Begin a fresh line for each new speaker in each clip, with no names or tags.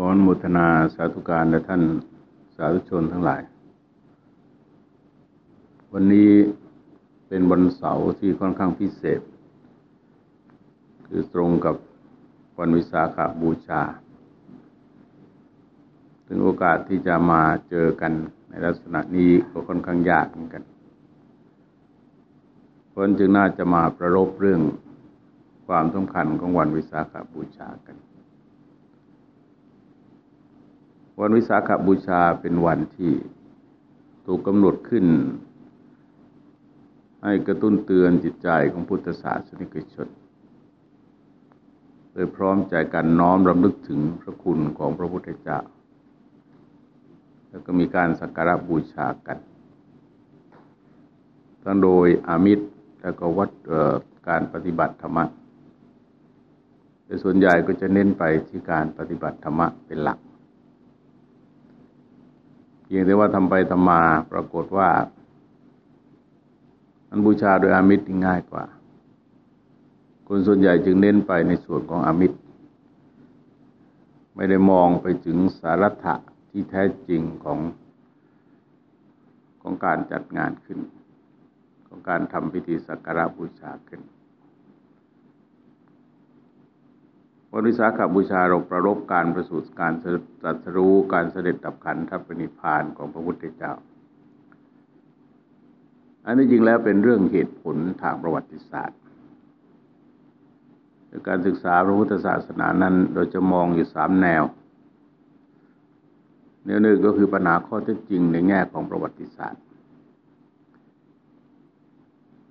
ขออนุโมทนาสาธุการและท่านสาธุชนทั้งหลาย วันนี้เป็นวันเสาร์ที่ค่อนข้างพิเศษ คือตรงกับวันวิสาขาบูชา ถึงโอกาสที่จะมาเจอกันในลักษณะนี้ก็ค่อนข้างยากเหมือนกัน เพราะจึงน่าจะมาประรบเรื่องความสำคัญของวันวิสาขาบูชากัน วันวิสาขบูชาเป็นวันที่ถูกกำหนดขึ้น ให้กระตุ้นเตือนจิตใจของพุทธศาสนิกชนโดยพร้อมใจกันน้อมรำลึกถึงพระคุณของพระพุทธเจ้า แล้วก็มีการสักการะบูชากัน ทั้งโดยอามิตรแล้วก็วัดการปฏิบัติธรรมะแต่ส่วนใหญ่ก็จะเน้นไปที่การปฏิบัติธรรมะเป็นหลัก เพียงแต่ว่าทำไปทำมาปรากฏว่า มันบูชาโดยอามิตรง่ายกว่า คนส่วนใหญ่จึงเน้นไปในส่วนของอามิตร ไม่ได้มองไปถึงสารัตะที่แท้จริงของของการจัดงานขึ้น ของการทำพิธีสักการะบูชาขึ้น วันวิสาขบูชาเราประรบการประสูติการตรัสรู้การเสด็จดับขันธปณิพานของพระพุทธเจ้า อันนี้จริงแล้วเป็นเรื่องเหตุผลทางประวัติศาสตร์การศึกษาพระพุทธศาสนานั้นเราจะมองอยู่สามแนว แนวหนึ่งก็คือปัญหาข้อเท็จจริงในแง่ของประวัติศาสตร์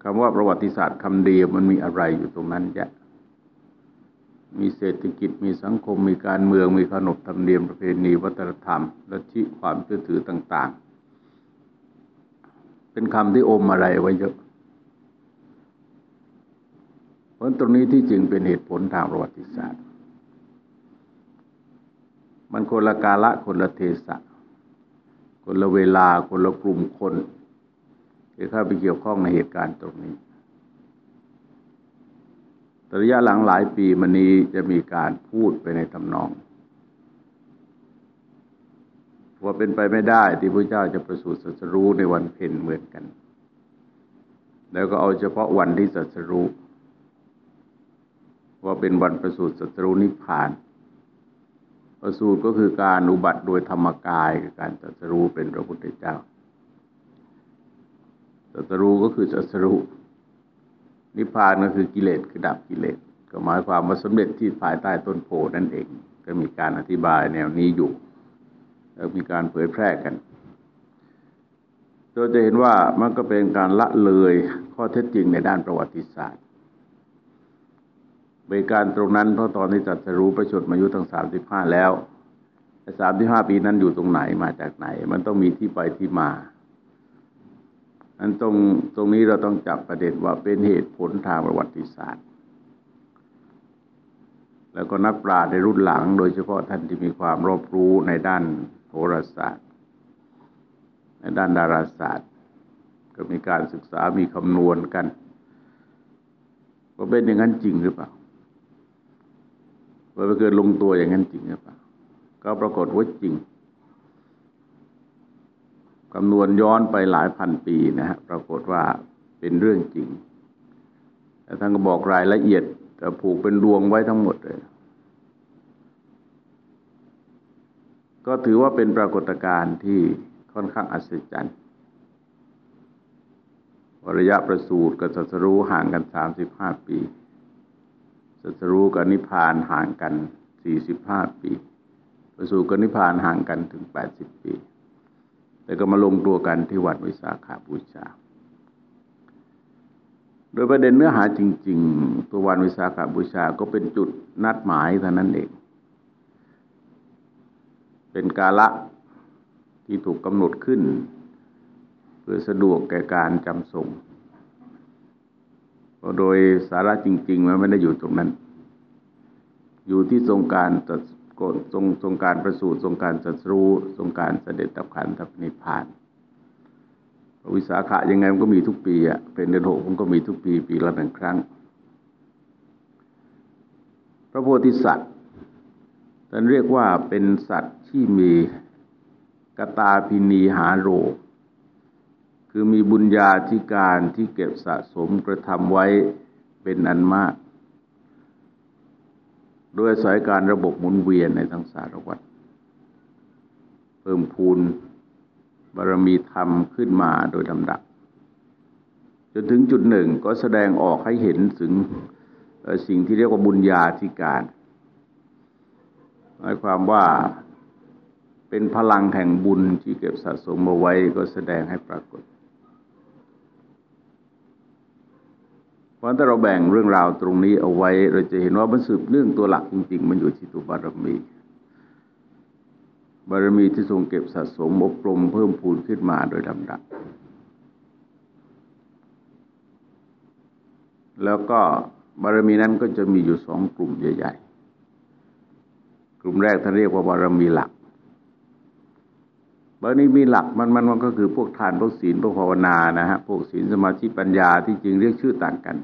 คำว่าประวัติศาสตร์คำเดียวมันมีอะไรอยู่ตรงนั้นแยะ มีเศรษฐกิจมีสังคมมีการเมืองมีขนบธรรมเนียมประเพณีวัฒนธรรมและที่ความเชื่อถือต่าง ๆ เป็นคำที่อมอะไรไว้เยอะเพราะตรงนี้ที่จริงเป็นเหตุผลทางประวัติศาสตร์ มันคนละกาละคนละเทศะ คนละเวลาคนละกลุ่มคนที่เข้าไปเกี่ยวข้องในเหตุการณ์ตรงนี้ ระยะหลังหลายปีมานี้จะมีการพูดไปในทำนองว่าเป็นไปไม่ได้ที่พระเจ้าจะประสูติสัสรู้ในวันเพ็ญเหมือนกัน แล้วก็เอาเฉพาะวันที่สัสรู้ว่าเป็นวันประสูติสัสรู้นิพพาน ประสูติก็คือการอุบัติโดยธรรมกายคือการสัสรู้เป็นพระพุทธเจ้าสัสรู้ก็คือสัสรู้ นิพพานก็คือกิเลสคือดับกิเลสก็หมายความว่าสำเร็จที่ภายใต้ต้นโพนั่นเอง ก็มีการอธิบายแนวนี้อยู่แล้วมีการเผยแพร่กันเราจะเห็นว่ามันก็เป็นการละเลยข้อเท็จจริงในด้านประวัติศาสตร์เบการตรงนั้นเพราะตอนที่จัดสรู้ประชดมายุตั้งสามสิบห้าแล้วสามสิบห้าปีนั้นอยู่ตรงไหนมาจากไหน มันต้องมีที่ไปที่มา อันตรงตรงนี้เราต้องจับประเด็นว่าเป็นเหตุผลทางประวัติศาสตร์ แล้วก็นักปราชญ์ในรุ่นหลัง โดยเฉพาะท่านที่มีความรอบรู้ในด้านโหราศาสตร์ ในด้านดาราศาสตร์ ก็มีการศึกษามีคำนวณกันว่าเป็นอย่างนั้นจริงหรือเปล่าว่าเกิดลงตัวอย่างนั้นจริงหรือเปล่าก็ปรากฏว่าจริง คำนวณย้อนไปหลายพันปีนะฮะปรากฏว่าเป็นเรื่องจริงแต่ท่านก็บอกรายละเอียดแต่ผูกเป็นดวงไว้ทั้งหมดเลย ก็ถือว่าเป็นปรากฏการณ์ที่ค่อนข้างอัศจรรย์ระยะประสูติกับสัสรู้ห่างกันสามสิบห้าปีสัสรู้กับนิพพานห่างกันสี่สิบห้าปี ประสูติกับนิพพานห่างกันถึงแปดสิบปี แล้วก็มาลงตัวกันที่วัดวิสาขาบูชา โดยประเด็นเนื้อหาจริง ๆ ตัววันวิสาขาบูชาก็เป็นจุดนัดหมายเท่านั้นเอง เป็นกาละที่ถูกกำหนดขึ้น เพื่อสะดวกแก่การจำส่งโดยสาระจริง ๆ มันไม่ได้อยู่ตรงนั้น อยู่ที่ทรงการตัด ก็ทรงทรงการประสูติทรงการสัตรู้ทรงการเสด็จดับขันธปนิพพานวิสาขะยังไงมันก็มีทุกปีอะเป็นเดือนหกมันก็มีทุกปีปีละหนึ่งครั้ง พระโพธิสัตว์ท่านเรียกว่าเป็นสัตว์ที่มีกตาพินีหาโร คือมีบุญญาธิการที่เก็บสะสมกระทำไว้เป็นอันมาก โดยสายการระบบหมุนเวียนในทั้งสารวัตรเพิ่มพูนบารมีธรรมขึ้นมาโดยลำดับ จนถึงจุดหนึ่งก็แสดงออกให้เห็นถึงสิ่งที่เรียกว่าบุญญาธิการหมายความว่าเป็นพลังแห่งบุญที่เก็บสะสมมาไว้ก็แสดงให้ปรากฏ เพราะถ้าเราแบ่งเรื่องราวตรงนี้เอาไว้ เราจะเห็นว่ามันสืบเรื่องตัวหลักจริง ๆ มันอยู่ที่ตัวบารมี บารมีที่ทรงเก็บสะสมอบรมเพิ่มพูนขึ้นมาโดยลำดับแล้วก็บารมีนั้นก็จะมีอยู่สองกลุ่มใหญ่ ๆ กลุ่มแรกท่านเรียกว่าบารมีหลัก บารมีมีหลักมันมันมันก็คือพวกทานพวกศีลพวกภาวนานะฮะพวกศีลสมาธิปัญญาที่จริงเรียกชื่อต่างกัน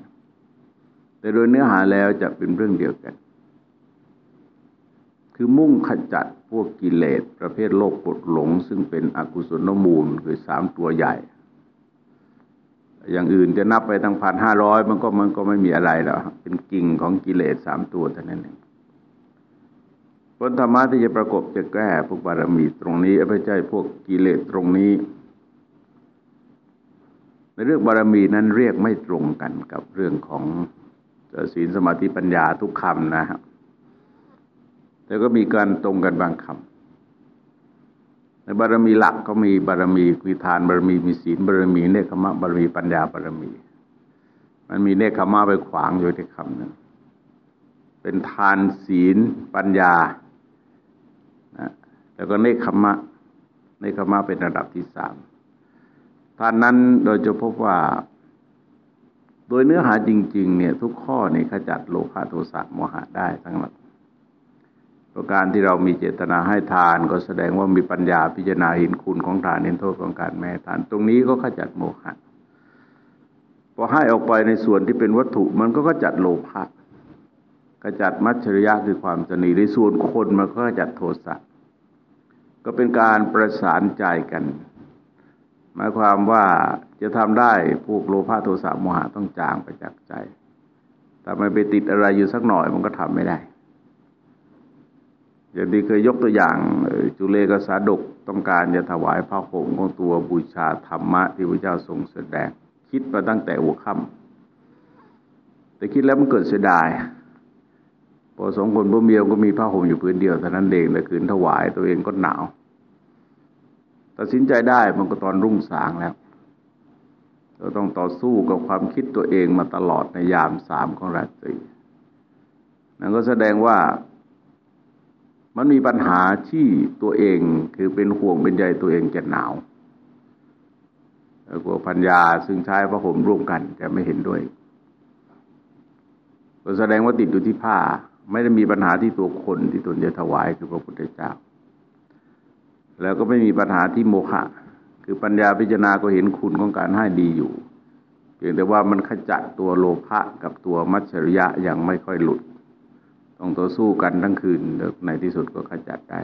แต่โดยเนื้อหาแล้วจะเป็นเรื่องเดียวกัน คือมุ่งขจัดพวกกิเลสประเภทโลกปดหลง ซึ่งเป็นอกุศลมูลคือสามตัวใหญ่ อย่างอื่นจะนับไปทั้งพันห้าร้อยมันก็มันก็ไม่มีอะไรหรอกเป็นกิ่งของกิเลสสามตัวเท่านั้นเอง ผลธรรมะที่จะประกบจะแก้พวกบารมีตรงนี้ไม่ใช่พวกกิเลสตรงนี้ ในเรื่องบารมีนั้นเรียกไม่ตรงกันกับเรื่องของศีลสมาธิปัญญาทุกคำนะครับแต่ก็มีการตรงกันบางคำในบารมีหลักก็มีบารมีคือทานบารมีมีศีลบารมีเนคขมะบารมีปัญญาบารมี มันมีเนคขมะไปขวางอยู่ที่คำนึงเป็นทานศีลปัญญา แล้วก็เนคขมะเนคขมะเป็นระดับที่สามท่านนั้นโดยจะพบว่า โดยเนื้อหาจริง ๆ เนี่ย ทุกข้อเนี่ยขจัดโลภะโทสะโมหะได้ทั้งหมดประการที่เรามีเจตนาให้ทานก็แสดงว่ามีปัญญาพิจารณาเห็นคุณของทานเห็นโทษของการแม่ทาน ตรงนี้ก็ขจัดโมหะพอให้ออกไปในส่วนที่เป็นวัตถุมันก็ขจัดโลภะขจัดมัจฉริยะคือความสนีในส่วนคนมันก็ขจัดโทสะ ก็เป็นการประสานใจกัน หมายความว่าจะทำได้พวกโลภะโทสะโมหะต้องจางไปจากใจถ้าไม่ไปติดอะไรอยู่สักหน่อยมันก็ทำไม่ได้อย่างที่เคยยกตัวอย่างจุเลกสาดกต้องการจะถวายพระห่มของตัวบูชาธรรมะที่พระเจ้าทรงแสดง คิดมาตั้งแต่หัวค่ำแต่คิดแล้วมันเกิดเสียดาย พอสองคนพ่อเมียก็มีผ้าห่มอยู่พื้นเดียวเท่านั้นเองแต่คืนถวายตัวเองก็หนาวตัดสินใจได้มันก็ตอนรุ่งสางแล้วเราต้องต่อสู้กับความคิดตัวเองมาตลอดในยามสามของราตรีนั่นก็แสดงว่ามันมีปัญหาที่ตัวเองคือเป็นห่วงเป็นใยตัวเองจะหนาวแล้วก็พัญญาซึ่งใช้พระห่มร่วมกันจะไม่เห็นด้วยก็แสดงว่าติดอยู่ที่ผ้า ไม่ได้มีปัญหาที่ตัวคนที่ตนจะถวายคือพระพุทธเจ้า แล้วก็ไม่มีปัญหาที่โมฆะคือปัญญาพิจารณาก็เห็นคุณของการให้ดีอยู่เพียงแต่ว่ามันขจัดตัวโลภะกับตัวมัจฉริยะยังไม่ค่อยหลุด ต้องต่อสู้กันทั้งคืนในที่สุดก็ขจัดได้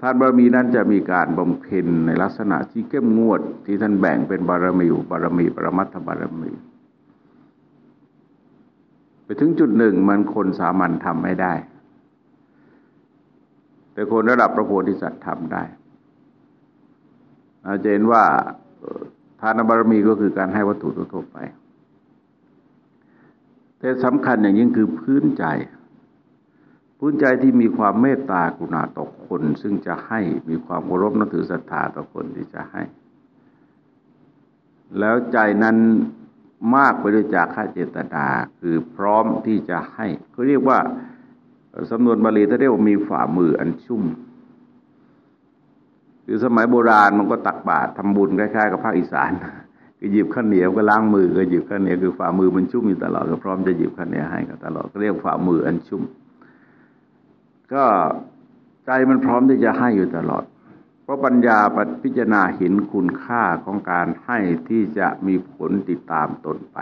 ทานบารมีนั้นจะมีการบำเพ็ญในลักษณะที่เข้มงวด ที่ท่านแบ่งเป็นบารมีอยู่บารมี ปรมัตถบารมี ถึงจุดหนึ่งมันคนสามัญทำไม่ได้ แต่คนระดับพระโพธิสัตว์ทำได้อาจเห็นว่าทานบารมีก็คือการให้วัตถุทั่วไป แต่สำคัญอย่างยิ่งคือพื้นใจ พื้นใจที่มีความเมตตากรุณาต่อคน ซึ่งจะให้มีความเคารพนับถือศรัทธาต่อคนที่จะให้ แล้วใจนั้น มากไปด้วยจากข้าเจตนาคือพร้อมที่จะให้เขาเรียกว่าสำนวนบาลีถ้าเรียกว่ามีฝ่ามืออันชุ่มคือสมัยโบราณมันก็ตักบาตรทำบุญคล้ายๆกับภาคอีสานก็หยิบข้าวเหนียวก็ล้างมือก็หยิบข้าวเหนียวคือฝ่ามือมันชุ่มอยู่ตลอดก็พร้อมจะหยิบข้าวเหนียวให้ก็ตลอดก็เรียกฝ่ามืออันชุ่ม ก็ใจมันพร้อมที่จะให้อยู่ตลอด ราะปัญญาพิจารณาเห็นคุณค่าของการให้ที่จะมีผลติดตามตนไป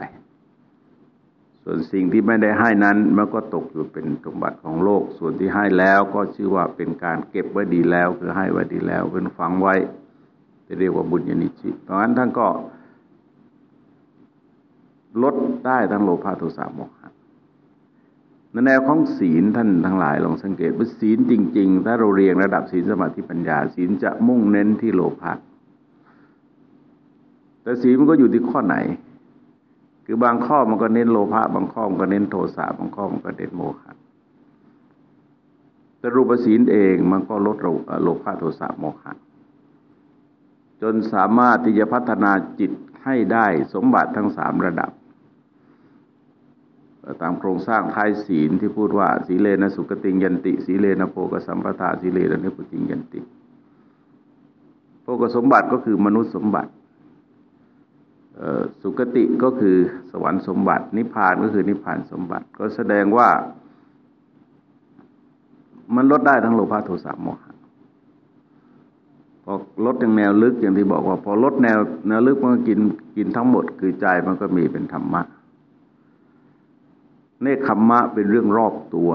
สส่วนสิ่งที่ไม่ได้ให้นั้น มันก็ตกอยู่เป็นสมบัติของโลก ส่วนที่ให้แล้วก็ชื่อว่าเป็นการเก็บไว้ดีแล้วคือให้ไว้ดีแล้วเป็นฝังไว้จะเรียกว่าบุญญาณิชิเพราะฉะนั้นท่านก็ลดได้ทั้งโลภะโทสะโมหะ ในแนวของศีลท่านทั้งหลายลองสังเกตว่าศีลจริง ๆ ถ้าเราเรียงระดับศีลสมาธิปัญญา ศีลจะมุ่งเน้นที่โลภะแต่ศีลมันก็อยู่ที่ข้อไหน คือบางข้อมันก็เน้นโลภะบางข้อมันก็เน้นโทสะบางข้อมันก็เน้นโมหะแต่รูปศีลเองมันก็ลดโลภะโทสะโมหะจนสามารถที่จะพัฒนาจิตให้ได้สมบัติทั้งสามระดับ ตามโครงสร้างท้ายศีลที่พูดว่าสีเลนะสุกติงยันติ สีเลนะโภกสัมปทาสีเลนะนิพุติงยันติโภกสมบัติก็คือมนุษย์สมบัติสุกติก็คือสวรรค์สมบัติ นิพพานก็คือนิพพานสมบัติ ก็แสดงว่า มันลดได้ทั้งโลภะโทสะโมหะพอลดอย่างแนวลึกอย่างที่บอกว่า พอลดแนวแนวลึกมันก็กินกินทั้งหมด คือใจมันก็มีเป็นธรรมะ เนคขมมะเป็นเรื่องรอบตัว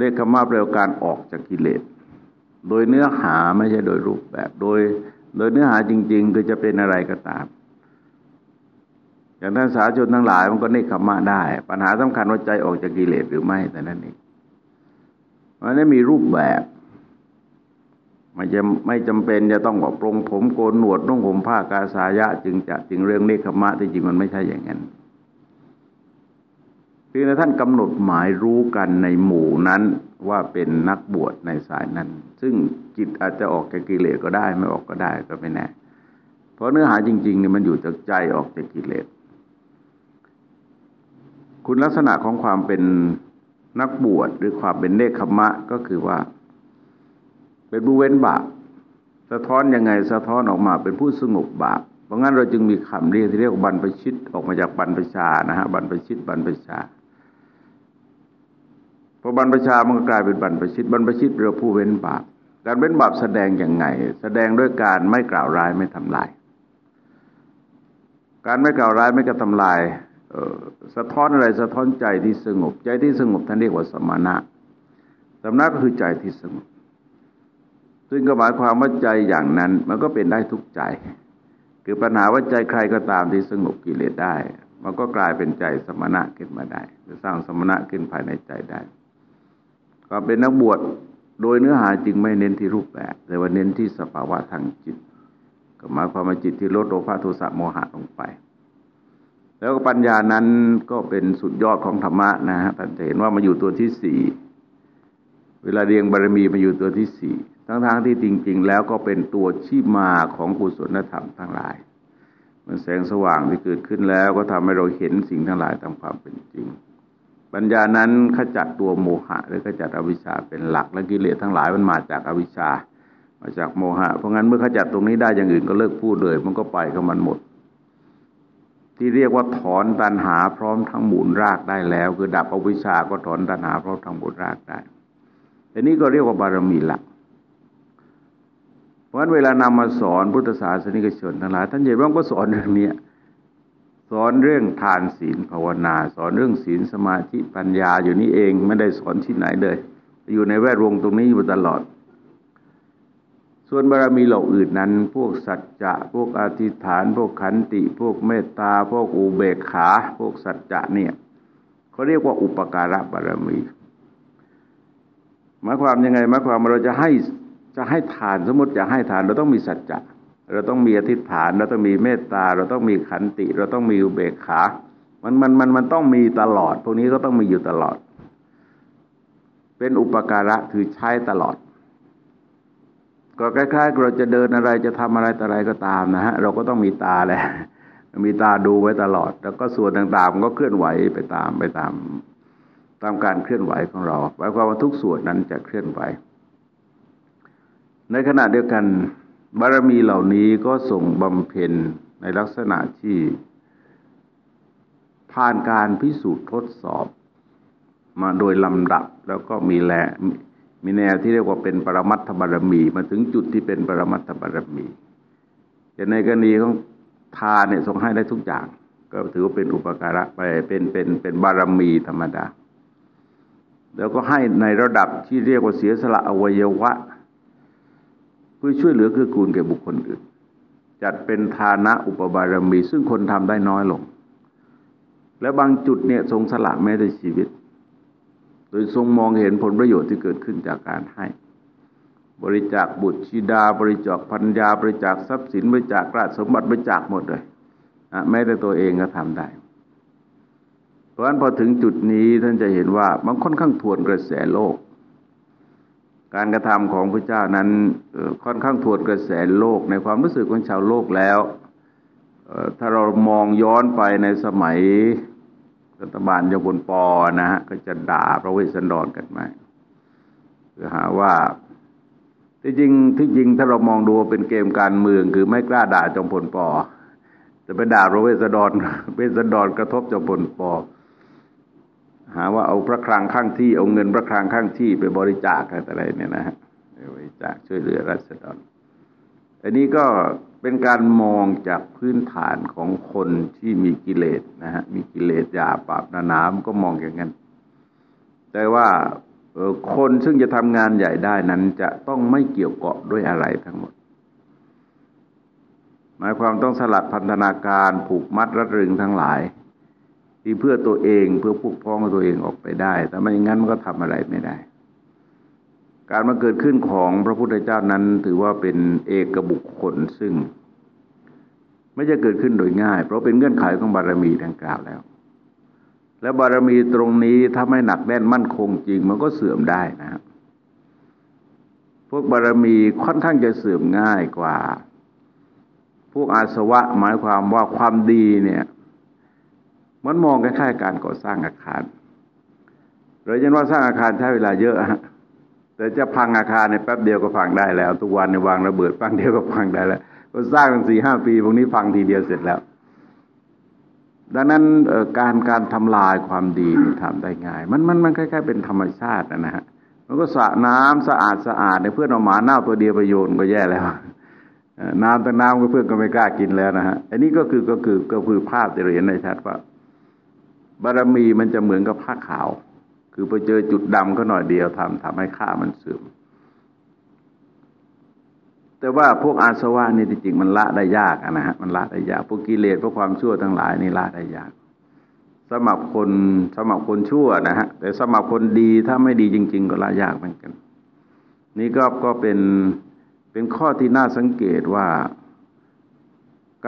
เนคขมมะแปลว่าการออกจากกิเลส โดยเนื้อหาไม่ใช่โดยรูปแบบ โดย โดยเนื้อหาจริง ๆ ก็จะเป็นอะไรก็ตาม อย่างท่านสาชนทั้งหลายมันก็เนคขมะได้ ปัญหาสำคัญว่าใจออกจากกิเลสหรือไม่แต่นั้นเองมันไม่มีรูปแบบมันจะไม่จำเป็นจะต้องบอกปรงผมโกนหนวดนุ่งผมผ้ากาสายะ จึงจะจึงเรื่องเนคขมะที่จริงมันไม่ใช่อย่างนั้น เพียงแต่ท่านกำหนดหมายรู้กันในหมู่นั้นว่าเป็นนักบวชในสายนั้น ซึ่งจิตอาจจะออกจากกิเลสก็ได้ ไม่ออกก็ได้ก็ไม่แน่ เพราะเนื้อหาจริงๆเนี่ยมันอยู่จากใจออกจากกิเลส คุณลักษณะของความเป็นนักบวชหรือความเป็นเนคขมะก็คือว่า เป็นผู้เว้นบาปสะท้อนยังไงสะท้อนออกมาเป็นผู้สงบบาปเพราะงั้นเราจึงมีคำเรียกที่เรียกว่าบรรพชิตออกมาจากบรรพชานะฮะบรรพชิตบรรพชา พอบรรพชามันก็กลายเป็นบรรพชิตบรรพชิตเราผู้เว้นบาปการเว้นบาปแสดงอย่างไง แสดงด้วยการไม่กล่าวร้ายไม่ทำลาย การไม่กล่าวร้ายไม่กระทำลายสะท้อนอะไรสะท้อนใจที่สงบ ใจที่สงบท่านเรียกว่าสมณะสมณะก็คือใจที่สงบ ซึ่งก็หมายความว่าใจอย่างนั้น มันก็เป็นได้ทุกใจ คือปัญหาว่าใจใครก็ตามที่สงบกิเลสได้ มันก็กลายเป็นใจสมณะขึ้นมาได้จะสร้างสมณะขึ้นภายในใจได้ ความเป็นนักบวชโดยเนื้อหาจึงไม่เน้นที่รูปแบบ แต่ว่าเน้นที่สภาวะทางจิต ก็หมายความว่าจิตที่ลดโลภะโทสะโมหะลงไป แล้วก็ปัญญานั้นก็เป็นสุดยอดของธรรมะนะฮะท่านจะเห็นว่ามาอยู่ตัวที่สี่เวลาเรียงบารมีมาอยู่ตัวที่สี่ทั้งๆทที่จริง ๆ แล้วก็เป็นตัวชี้มาของกุศลธรรมทั้งหลาย มันแสงสว่างที่เกิดขึ้นแล้วก็ทำให้เราเห็นสิ่งทั้งหลายตามความเป็นจริง ปัญญานั้นขจัดตัวโมหะ หรือขจัดอวิชชาเป็นหลักและกิเลสทั้งหลายมันมาจากอวิชชา มาจากโมหะ เพราะงั้นเมื่อขจัดตรงนี้ได้อย่างอื่นก็เลิกพูดเลย มันก็ไปกับมันหมด ที่เรียกว่าถอนตัณหาพร้อมทั้งหมูลรากได้แล้ว คือดับอวิชชาก็ถอนตัณหาพร้อมทั้งหมูลรากได้แต่นี้ก็เรียกว่าบารมีหลักเพราะฉะนั้นเวลานำมาสอนพุทธศาสนิกชนทั้งหลายท่านใหญ่บ้างก็สอนเรื่องนี้ สอนเรื่องทานศีลภาวนา สอนเรื่องศีลสมาธิปัญญาอยู่นี่เองไม่ได้สอนที่ไหนเลย อยู่ในแวดวงตรงนี้อยู่ตลอด ส่วนบารมีเหล่าอื่นนั้น พวกสัจจะ พวกอธิษฐาน พวกขันติ พวกเมตตา พวกอุเบกขา พวกสัจจะเนี่ยเขาเรียกว่าอุปการะบารมีหมายความยังไงหมายความเราจะให้จะให้ทานสมมติจะให้ทานเราต้องมีสัจจะ เราต้องมีอธิษฐาน เราต้องมีเมตตา เราต้องมีขันติ เราต้องมีอุเบกขา มันมันมันมันต้องมีตลอด พวกนี้ก็ต้องมีอยู่ตลอด เป็นอุปการะคือใช้ตลอด ก็คล้ายๆเราจะเดินอะไรจะทำอะไรต่ออะไรก็ตามนะฮะ เราก็ต้องมีตาแหละ มีตาดูไว้ตลอด แล้วก็ส่วนต่างๆมันก็เคลื่อนไหวไปตามไปตามตามการเคลื่อนไหวของเราหมายความว่าทุกส่วนนั้นจะเคลื่อนไหว ในขณะเดียวกัน บารมีเหล่านี้ก็ส่งบำเพ็ญในลักษณะที่ผ่านการพิสูจน์ทดสอบ มาโดยลำดับแล้วก็มีแลมีแนวที่เรียกว่าเป็นปรมัตถบารมีมาถึงจุดที่เป็นปรมัตถบารมีแต่ในกรณีของทานเนี่ยทรงให้ได้ทุกอย่าง ก็ถือว่าเป็นอุปการะไปเป็นเป็นเป็นบารมีธรรมดา แล้วก็ให้ในระดับที่เรียกว่าเสียสละอวัยวะ เพื่อช่วยเหลือคือกูลแก่บุคคลอื่น จัดเป็นฐานะอุปบารมี ซึ่งคนทำได้น้อยลง และบางจุดเนี่ยทรงสละแม้แต่ชีวิต โดยทรงมองเห็นผลประโยชน์ที่เกิดขึ้นจากการให้ บริจาคบุตรชิดา บริจาคพัญญา บริจาคทรัพย์สิน บริจาคราชสมบัติบริจาคหมดเลยนะแม้แต่ตัวเองก็ทำได้เพราะฉะนั้นพอถึงจุดนี้ท่านจะเห็นว่ามันค่อนข้างทวนกระแสโลก การกระทำของพระเจ้านั้นค่อนข้างทวนกระแสโลกในความรู้สึกของชาวโลกแล้ว ถ้าเรามองย้อนไปในสมัยรัฐบาลยบนปอนะฮะก็จะด่าพระเวสสันดรกันมาคือหาว่าที่จริงที่จริงถ้าเรามองดูเป็นเกมการเมือง คือไม่กล้าด่าจอมพลปอจะไปด่าพระเวสสันดรเวสสันดรกระทบจอมพลปอ หาว่าเอาพระคลังข้างที่เอาเงินพระคลังข้างที่ไปบริจาคอะไรเนี่ยนะฮะบริจาคช่วยเหลือรัษฎรอันนี้ก็เป็นการมองจากพื้นฐานของคนที่มีกิเลสนะฮะมีกิเลสยาปราบนานามันก็มองอย่างนั้น แต่ว่าคนซึ่งจะทำงานใหญ่ได้นั้นจะต้องไม่เกี่ยวเกาะด้วยอะไรทั้งหมด หมายความต้องสลัดพันธนาการผูกมัดรัดรึงทั้งหลาย ที่เพื่อตัวเองเพื่อพวกพ้องตัวเองออกไปได้ แต่ไม่อย่างนั้นมันก็ทำอะไรไม่ได้ การมาเกิดขึ้นของพระพุทธเจ้านั้น ถือว่าเป็นเอกบุคคลซึ่ง ไม่จะเกิดขึ้นโดยง่าย เพราะเป็นเงื่อนไขของบารมีดังกล่าวแล้ว และบารมีตรงนี้ถ้าไม่หนักแน่นมั่นคงจริง มันก็เสื่อมได้นะครับพวกบารมีค่อนข้างจะเสื่อมง่ายกว่า พวกอาสวะหมายความว่าความดีเนี่ย มันมองคล้ายๆการก่อสร้างอาคารเราจะว่าสร้างอาคารใช้เวลาเยอะฮะแต่จะพังอาคารในแป๊บเดียวก็พังได้แล้ว ทุกวันในวางระเบิดปังเดียวก็พังได้แล้ว ก็สร้างตั้งสี่ห้าปีพวกนี้พังทีเดียวเสร็จแล้ว ดังนั้นการการทำลายความดีทำได้ง่าย มันมันมันคล้ายๆเป็นธรรมชาตินะฮะมันก็สระน้ำสะอาดสะอาดในเพื่อนเอาหมาเน่าตัวเดียวไปโยนก็แย่แล้วน้ำแต่น้ำก็เพื่อนก็ไม่กล้ากินแล้วนะฮะอันนี้ก็คือก็คือก็คือภาพที่เราเห็นในชัดว่า บารมีมันจะเหมือนกับผ้าขาว คือไปเจอจุดดำก็หน่อยเดียวทำทำให้ข้ามันเสื่อมแต่ว่าพวกอาสวะนี่จริงมันละได้ยากนะฮะมันละได้ยากพวกกิเลสพวกความชั่วทั้งหลายนี่ละได้ยากสมับคนสมับคนชั่วนะฮะแต่สมับคนดีถ้าไม่ดีจริง ๆ ก็ละยากเหมือนกัน นี่ก็ก็เป็นเป็นข้อที่น่าสังเกตว่า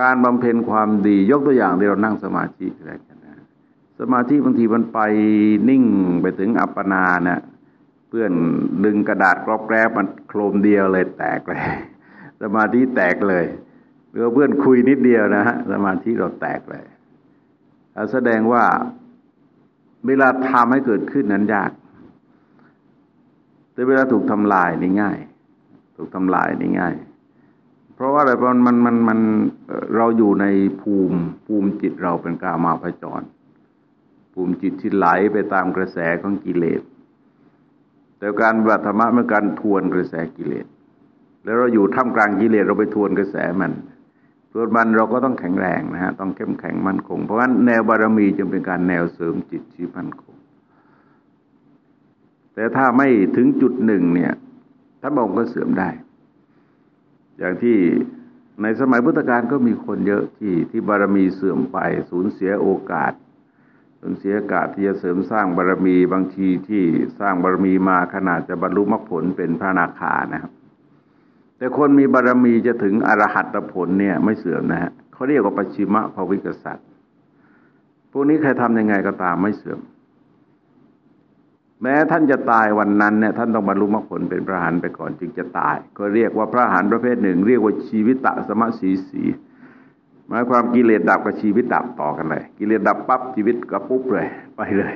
การบำเพ็ญความดียกตัวอย่างที่เรานั่งสมาธิอะไร สมาธิบางทีมันไปนิ่งไปถึงอัปปนาเนะเพื่อนดึงกระดาษกรอบแกรบมันโครมเดียวเลยแตกเลย สมาธิแตกเลยหรือเพื่อนคุยนิดเดียวนะฮะสมาธิเราแตกเลยแสดงว่าเวลาทำให้เกิดขึ้นนั้นยาก แต่เวลาถูกทำลายนี่ง่าย ถูกทำลายนี่ง่าย เพราะว่าอะไรเพราะมันมันมันเราอยู่ในภูมิภูมิจิตเราเป็นกามาพจร ภูมิจิตที่ไหลไปตามกระแสของกิเลส แต่การบัตธรรมะเมื่อการทวนกระแสกิเลส แล้วเราอยู่ท่ามกลางกิเลสเราไปทวนกระแสมันทวนมันเราก็ต้องแข็งแรงนะฮะต้องเข้มแข็งมั่นคง เพราะฉะนั้นแนวบารมีจึงเป็นการแนวเสริมจิตชีมั่นคง แต่ถ้าไม่ถึงจุดหนึ่งเนี่ยถ้านบอกก็เสื่อมได้ อย่างที่ในสมัยพุทธกาลก็มีคนเยอะที่ที่บารมีเสื่อมไปสูญเสียโอกาส สูญเสียกาสที่จะเสริมสร้างบารมีบางทีที่สร้างบารมีมาขนาดจะบรรลุมรรคผลเป็นพระนาคานะครับ แต่คนมีบารรมีจะถึงอรหัตผลเนี่ยไม่เสื่อมนะฮะเขาเรียกว่าปัจฉิมะภวิกษัตริย์พวกนี้ใครทำยังไงก็ตามไม่เสื่อม แม้ท่านจะตายวันนั้นเนี่ยท่านต้องบรรลุมรรคผลเป็นพระหันไปก่อนจึงจะตาย ก็เรียกว่าพระหันประเภทหนึ่ง เรียกว่าชีวิตตะสมสีสี หมายความกิเลสดับกับชีวิตดับต่อกันเลย กิเลสดับปั๊บชีวิตก็ปุ๊บเลย ไปเลย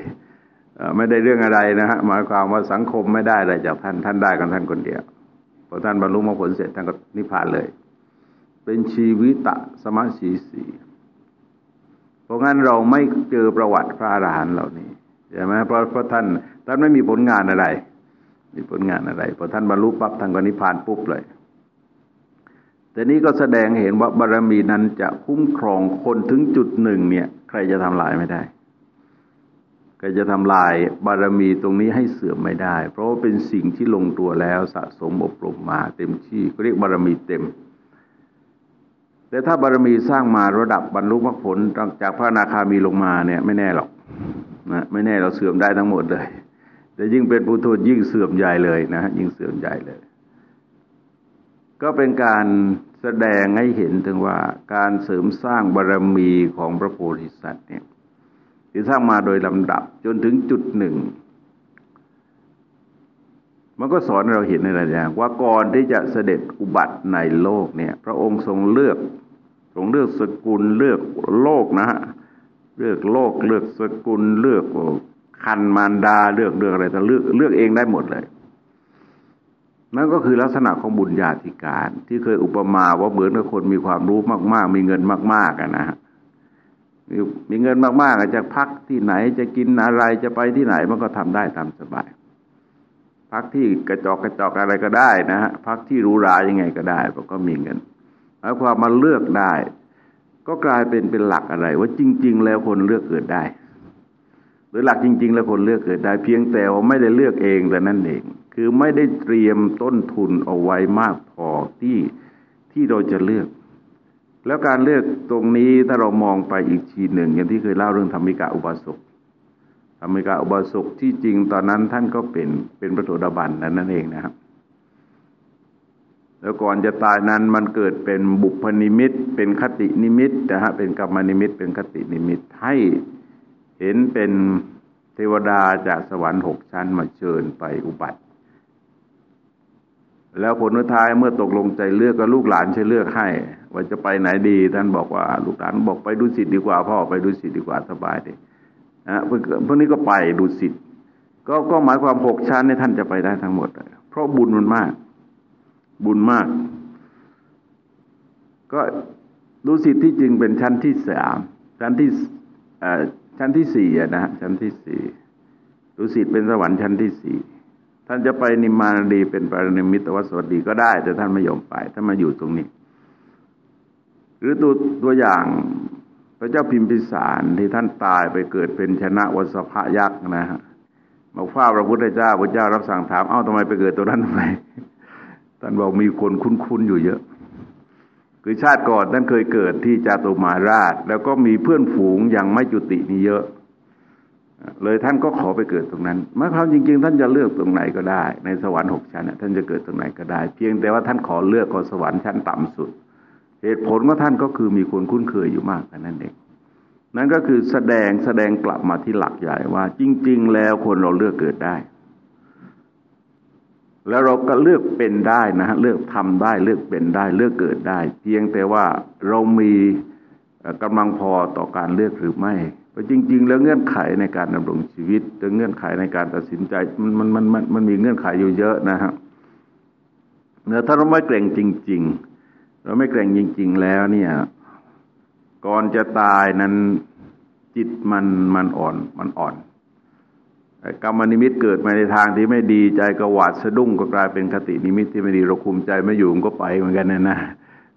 ไม่ได้เรื่องอะไรนะฮะหมายความว่าสังคมไม่ได้อะไรจากท่านท่านได้กันท่านคนเดียวพอท่านบรรลุมรรคผลเสร็จท่านก็นิพพานเลย เป็นชีวิตะสมาสีสีเพราะงั้นเราไม่เจอประวัติพระอรหันต์เหล่านี้ใช่ไหมเพราะเพราะท่านท่านไม่มีผลงานอะไร มีผลงานอะไรพอท่านบรรลุปั๊บท่านก็นิพพานปุ๊บเลย แต่นี้ก็แสดงเห็นว่าบารมีนั้นจะคุ้มครองคนถึงจุดหนึ่งเนี่ย ใครจะทำลายไม่ได้ใครจะทำลายบารมีตรงนี้ให้เสื่อมไม่ได้ เพราะว่าเป็นสิ่งที่ลงตัวแล้วสะสมอบรมมาเต็มที่ก็เรียกบารมีเต็ม แต่ถ้าบารมีสร้างมาระดับบรรลุมรรคผลจากพระนาคามีลงมาเนี่ยไม่แน่หรอกนะไม่แน่เราเสื่อมได้ทั้งหมดเลย แต่ยิ่งเป็นปุถุชนยิ่งเสื่อมใหญ่เลยนะยิ่งเสื่อมใหญ่เลย ก็เป็นการแสดงให้เห็นถึงว่าการเสริมสร้างบารรมีของพระโพธิสัตว์เนี่ยที่สร้างมาโดยลำดับจนถึงจุดหนึ่ง มันก็สอนเราเห็นในระยะว่าก่อนที่จะเสด็จอุบัติในโลกเนี่ย พระองค์ทรงเลือกทรงเลือกสกุลเลือกโลกนะฮะเลือกโลกเลือกสกุลเลือกคันมารดาเลือกเลือกอะไรแต่เลือกเลือกเองได้หมดเลย นั่นก็คือลักษณะของบุญญาธิการ ที่เคยอุปมาว่าเหมือนกับคนมีความรู้มาก ๆ มีเงินมาก ๆกันนะฮะมีมีเงินมากๆจะพักที่ไหนจะกินอะไรจะไปที่ไหนมันก็ทำได้ตามสบาย พักที่กระจอกกระจอกอะไรก็ได้นะฮะพักที่รูรายังไงก็ได้เพราะก็มีเงินแล้วความมาเลือกได้ ก็กลายเป็นเป็นหลักอะไร ว่าจริง ๆ แล้วคนเลือกเกิดได้ดยหลักจริง ๆ แล้วคนเลือกเกิดได้ เพียงแต่ว่าไม่ได้เลือกเองแต่นั่นเอง คือไม่ได้เตรียมต้นทุนเอาไว้มากพอที่ที่เราจะเลือก แล้วการเลือกตรงนี้ถ้าเรามองไปอีกทีหนึ่ง อย่างที่เคยเล่าเรื่องธรรมิกาอุบาสกธรรมิกาอุบาสกที่จริงตอนนั้นท่านก็เป็นเป็นพระโสดาบันนั่นเองนะครับ แล้วก่อนจะตายนั้นมันเกิดเป็นบุพนิมิต เป็นคตินิมิตนะฮะเป็นกรรมนิมิต เป็นคตินิมิตให้เห็นเป็นเทวดาจากสวรรค์หกชั้นมาเชิญไปอุบัติ แล้วผลท้ายเมื่อตกลงใจเลือกก็ลูกหลานช่วยเลือกให้ ว่าจะไปไหนดี ท่านบอกว่าลูกหลานบอกไปดูสิทธิ์ดีกว่าพ่อไปดูสิทธิ์ดีกว่าสบายดีนะพวกนี้ก็ไปดูสิทธิ์ก็ก็หมายความหกชั้นในท่านจะไปได้ทั้งหมด เพราะบุญมันมาก บุญมาก ก็ดูสิทธิ์ที่จริงเป็นชั้นที่สามชั้นที่ชั้นที่สี่นะฮะชั้นที่สี่ดุสิตเป็นสวรรค์ชั้นที่สี่ ท่านจะไปนิมมานดีเป็นปรนิมิตวสวัสดีก็ได้ แต่ท่านไม่ยอมไปท่านมาอยู่ตรงนี้ หรือตัวตัวอย่างพระเจ้าพิมพิสารที่ท่านตายไปเกิดเป็นชนะวสภะยักษ์นะฮะมาฟ้าพระพุทธเจ้าพระเจ้ารับสั่งถามเอ้าทำไมไปเกิดตัวนั้นทำไมท่านบอกมีคนคุ้นๆอยู่เยอะคือชาติก่อนท่านเคยเกิดที่จาตุมาราช แล้วก็มีเพื่อนฝูงอย่างไม่จุตินี่เยอะ เลยท่านก็ขอไปเกิดตรงนั้นเมื่อความจริง ๆ ท่านจะเลือกตรงไหนก็ได้ ในสวรรค์หกชั้นท่านจะเกิดตรงไหนก็ได้ เพียงแต่ว่าท่านขอเลือกกสวรรค์ชั้นต่ำสุด เหตุผลของท่านก็คือมีคนคุ้นเคยอยู่มากนั่นเองนั่นก็คือแสดงแสดงกลับมาที่หลักใหญ่ว่า จริง ๆ แล้วคนเราเลือกเกิดได้ แล้วเราก็เลือกเป็นได้นะฮะเลือกทำได้ เลือกเป็นได้ เลือกเกิดได้ เพียงแต่ว่าเรามีกำลังพอต่อการเลือกหรือไม่ เพราะจริง ๆ แล้วเงื่อนไขในการดำรงชีวิตหรือเงื่อนไขในการตัดสินใจมันมันมันมันมันมีเงื่อนไขอยู่เยอะนะฮะเนื้อถ้าเราไม่เกรงจริง ๆ เราไม่เกรงจริง ๆ แล้วเนี่ย ก่อนจะตายนั้นจิตมันมันอ่อนมันอ่อนกรรมนิมิตเกิดมาในทางที่ไม่ดีใจกระหวาดสะดุ้งก็กลายเป็นคตินิมิตที่ไม่ดีเราคุมใจไม่อยู่มันก็ไปเหมือนกันนะนะ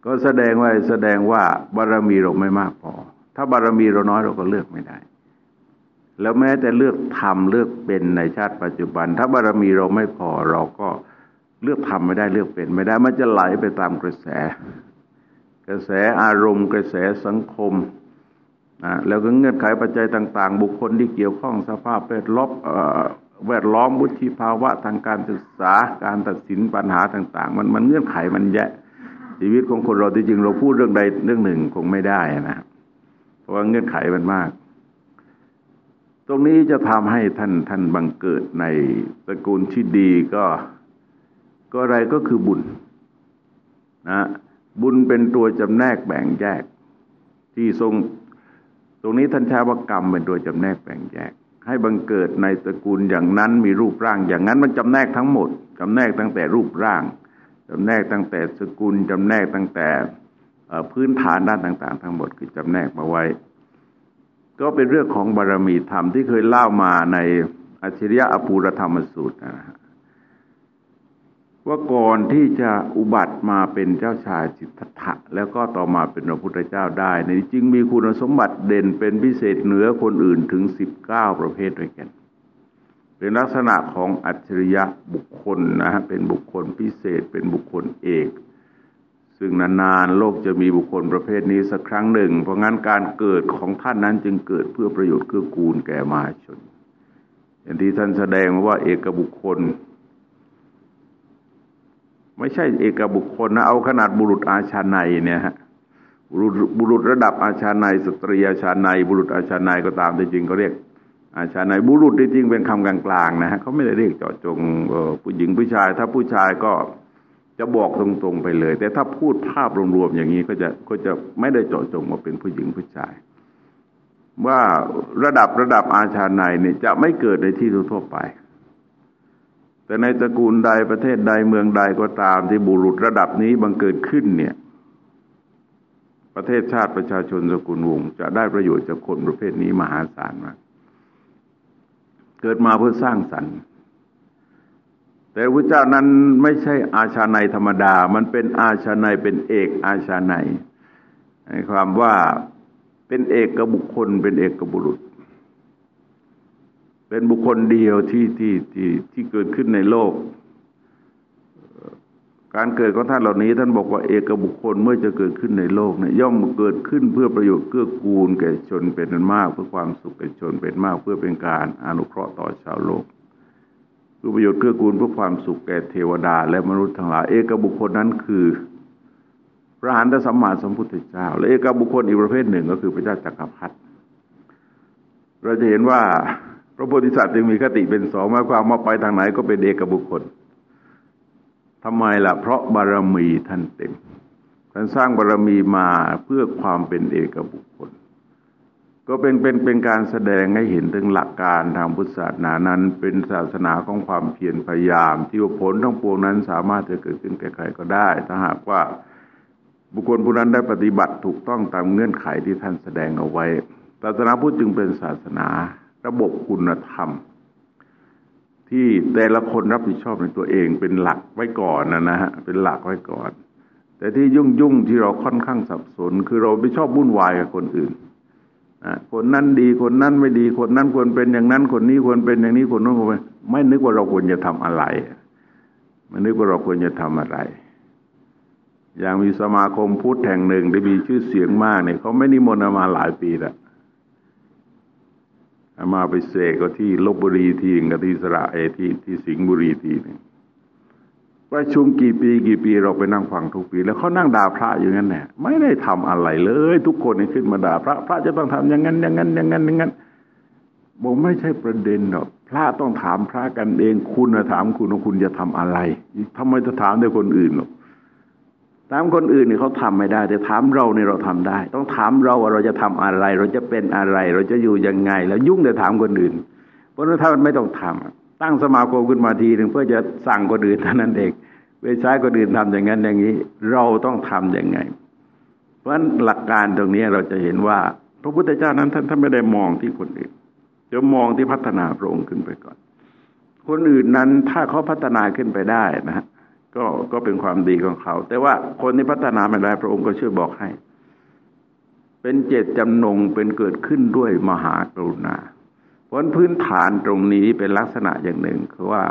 ก็แสดงว่าแสดงว่าบารมีเราไม่มากพอ ถ้าบารมีเราน้อยเราก็เลือกไม่ได้ แล้วแม้แต่เลือกทำเลือกเป็นในชาติปัจจุบัน ถ้าบารมีเราไม่พอเราก็เลือกทำไม่ได้เลือกเป็นไม่ได้ มันจะไหลไปตามกระแส กระแสอารมณ์ กระแสสังคมนะแล้วก็เงื่อนไขปัจจัยต่าง ๆ บุคคลที่เกี่ยวข้องสภาพแวดล้อมแวดล้อมวุฒิภาวะทางการศึกษาการตัดสินปัญหาต่าง ๆ มันมันเงื่อนไขมันแยะชีวิตของคนเราที่จริงเราพูดเรื่องใดเรื่องหนึ่งคงไม่ได้นะ ราะว่าเงื่อนไขมันมาก ตรงนี้จะทำให้ท่านท่านบังเกิดในตระกูลที่ดีก็ ก็อะไรก็คือบุญนะบุญเป็นตัวจำแนกแบ่งแยก ที่ทรง ตรงนี้ท่านใช้ว่ากรรมเป็นตัวจำแนกแบ่งแยก ให้บังเกิดในตระกูลอย่างนั้นมีรูปร่างอย่างนั้นมันจำแนกทั้งหมดจำแนกตั้งแต่รูปร่างจำแนกตั้งแต่สกุลจำแนกตั้งแต่ พื้นฐานด้านต่าง ๆ ทั้งหมดคือจำแนกมาไว้ ก็เป็นเรื่องของบารรมีธรรมที่เคยเล่ามาในอัจฉริยะอภูรธรรมสูตรนะฮะว่าก่อนที่จะอุบัติมาเป็นเจ้าชายจิตตถะแล้วก็ต่อมาเป็นพระพุทธเจ้าได้ในจริงมีคุณสมบัติเด่นเป็นพิเศษเหนือคนอื่นถึงสิบเก้าประเภทด้วยกัน เป็นลักษณะของอัจฉริยะบุคคลนะฮะเป็นบุคคลพิเศษเป็นบุคคลเอก ซึ่งนานๆ โลกจะมีบุคคลประเภทนี้สักครั้งหนึ่ง เพราะงั้นการเกิดของท่านนั้นจึงเกิดเพื่อประโยชน์เกื้อกูลแก่มหาชน อย่างที่ท่านแสดงว่าเอกบุคคล ไม่ใช่เอกบุคคลนะ เอาขนาดบุรุษอาชาในเนี่ยฮะบุรุษบุรุษระดับอาชาในสตรีอาชาในบุรุษอาชาในก็ตามจริงเขาเรียกอาชาในบุรุษจริงๆเป็นคำกลางๆนะฮะเขาไม่ได้เรียกเจาะจงผู้หญิงผู้ชาย ถ้าผู้ชายก็ จะบอกตรงๆไปเลย แต่ถ้าพูดภาพรวมๆอย่างนี้ก็จะก็จะไม่ได้เจาะจงว่าเป็นผู้หญิงผู้ชาย ว่าระดับระดับอาชาในเนี่ยจะไม่เกิดในที่ทั่วไป แต่ในตระกูลใดประเทศใดเมืองใดก็ตามที่บุรุษระดับนี้บังเกิดขึ้นเนี่ย ประเทศชาติประชาชนสกุลวงจะได้ประโยชน์จากคนประเภทนี้มหาศาลมากเกิดมาเพื่อสร้างสรรค์ แต่พระเจ้านั้นไม่ใช่อาชาในธรรมดา มันเป็นอาชาในเป็นเอกอาชาในในความว่าเป็นเอกกับบุคคล เป็นเอกกับบุรุษ เป็นบุคคลเดียวที่ที่ที่ที่เกิดขึ้นในโลก การเกิดของท่านเหล่านี้ ท่านบอกว่าเอกบุคคลเมื่อจะเกิดขึ้นในโลกเนี่ยย่อมเกิดขึ้นเพื่อประโยชน์เกื้อกูลแก่ชนเป็นมาก เพื่อความสุขแก่ชนเป็นมาก เพื่อเป็นการอนุเคราะห์ต่อชาวโลก เพื่อประโยชน์เกื้อกูลเพื่อความสุขแก่เทวดา และมนุษย์ทั้งหลายเอกบุคคลนั้นคือพระหันตสัมมาสัมพุทธเจ้า และเอกบุคคลอีกประเภทหนึ่งก็คือพระเจ้าจักรพรรดิเราจะเห็นว่าพระโพธิสัตว์จึงมีคติเป็นสองหมายความว่าไปทางไหนก็เป็นเอกบุคคลทำไมล่ะ เพราะบารมีท่านเต็มท่านสร้างบารมีมาเพื่อความเป็นเอกบุคคล ก็เป็นเป็นเป็นการแสดงให้เห็นถึงหลักการทางพุทธศาสนานั้น เป็นศาสนาของความเพียรพยายาม ที่ผลทั้งปวงนั้นสามารถจะเกิดขึ้นแก่ใครก็ได้ ถ้าหากว่าบุคคลผู้นั้นได้ปฏิบัติถูกต้องตามเงื่อนไขที่ท่านแสดงเอาไว้ ศาสนาพุทธจึงเป็นศาสนาระบบคุณธรรม ที่แต่ละคนรับผิดชอบในตัวเองเป็นหลักไว้ก่อนนะนะฮะเป็นหลักไว้ก่อน แต่ที่ยุ่งยุ่งที่เราค่อนข้างสับสน คือเราไปชอบวุ่นวายกับคนอื่น คนนั้นดีคนนั้นไม่ดีคนนั้นควรเป็นอย่างนั้น คนนี้ควรเป็นอย่างนี้คนนู้นควรเป็นไม่นึกว่าเราควรจะทำอะไรไม่นึกว่าเราควรจะทำอะไร อย่างมีสมาคมพุทธแห่งหนึ่งที่มีชื่อเสียงมากเนี่ยเขาไม่นิมนต์มาหลายปีแล้วมาไปเสกก็ที่ลบบุรีทีนึงกับที่สระเอที่ที่สิงห์บุรีทีหนึ่ง ประชุมกี่ปีกี่ปีเราไปนั่งฟังทุกปี แล้วเขานั่งด่าพระอย่างนั้นแหละไม่ได้ทำอะไรเลย ทุกคนนี่ขึ้นมาด่าพระพระจะต้องทำอย่างนั้นอย่างนั้นอย่างนั้นอย่างนั้นบอกไม่ใช่ประเด็นหรอกพระต้องถามพระกันเอง คุณถามคุณว่าคุณจะทำอะไรทำไมจะถามด้วยคนอื่นหรอกถามคนอื่นเนี่ยเขาทำไม่ได้ แต่ถามเราเนี่ยเราทำได้ ต้องถามเราว่าเราจะทำอะไร เราจะเป็นอะไร เราจะอยู่ยังไง แล้วยุ่งแต่ถามคนอื่นเพราะถ้ามันไม่ต้องทำ ตั้งสมาคมขึ้นมาทีหนึ่งเพื่อจะสั่งคนอื่นเท่านั้นเองไปใช้คนอื่นทำอย่างนั้นอย่างนี้ เราต้องทํำยังไง เพราะฉะนั้นหลักการตรงนี้เราจะเห็นว่า พระพุทธเจ้านั้นท่านท่านไม่ได้มองที่คนอื่นจะมองที่พัฒนาพระองค์ขึ้นไปก่อน คนอื่นนั้นถ้าเขาพัฒนาขึ้นไปได้นะฮะก็ก็เป็นความดีของเขา แต่ว่าคนที่พัฒนาไม่ได้พระองค์ก็ช่วยบอกให้ เป็นเจตจำนงเป็นเกิดขึ้นด้วยมหากรุณา เพราะพื้นฐานตรงนี้เป็นลักษณะอย่างหนึ่ง คือว่า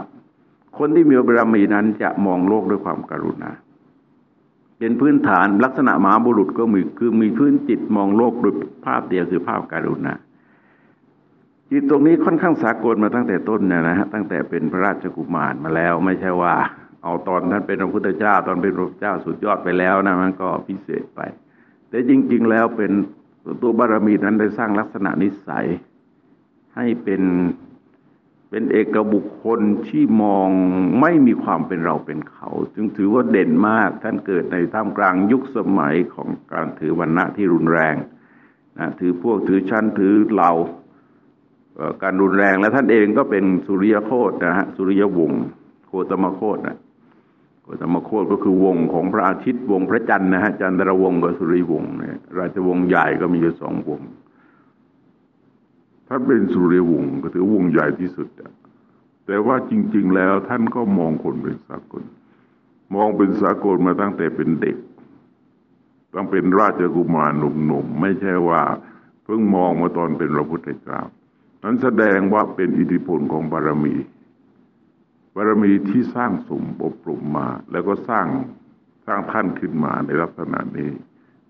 คนที่มีบารมีนั้นจะมองโลกด้วยความกรุณาเป็นพื้นฐานลักษณะมหาบุรุษก็มีคือมีพื้นจิตมองโลกโดยภาพเดียวคือภาพการุณาจิตตรงนี้ค่อนข้างสากลมาตั้งแต่ต้นเนี่ยนะฮะตั้งแต่เป็นพระราชกุมารมาแล้ว ไม่ใช่ว่า เอาตอนท่านเป็นพระพุทธเจ้า ตอนเป็นพระเจ้าสุดยอดไปแล้วนะมันก็พิเศษไป แต่จริง ๆ แล้วเป็นตัวบารมีนั้นได้สร้างลักษณะนิสัย ให้เป็นเป็นเอกบุคคลที่มองไม่มีความเป็นเราเป็นเขาจึงถือว่าเด่นมากท่านเกิดในท่ามกลางยุคสมัยของการถือวันณะที่รุนแรงนะถือพวกถือชั้นถือเหล่าการรุนแรงและท่านเองก็เป็นสุริยโคตนะฮะสุริยวงศ์โคตมโคตนะก็ธรรมโคตก็คือวงของพระอาทิตย์วงพระจันทร์นะฮะจันทรวงศ์กับสุริวงศ์เนี่ยราชวงศ์ใหญ่ก็มีอยู่สองวง ถ้าเป็นสุริวงศ์ก็ถือวงใหญ่ที่สุดแต่ว่าจริง ๆ แล้วท่านก็มองคนเป็นสากล
มองเป็นสากลมาตั้งแต่เป็นเด็ก ต้องเป็นราชกุมารหนุ่มๆไม่ใช่ว่า เพิ่งมองมาตอนเป็นพระพุทธเจ้านั้นแสดงว่าเป็นอิทธิพลของบารมีบารมีที่สร้างสมบบปรุงมา แล้วก็สร้างสร้างท่านขึ้นมาในลักษณะนี้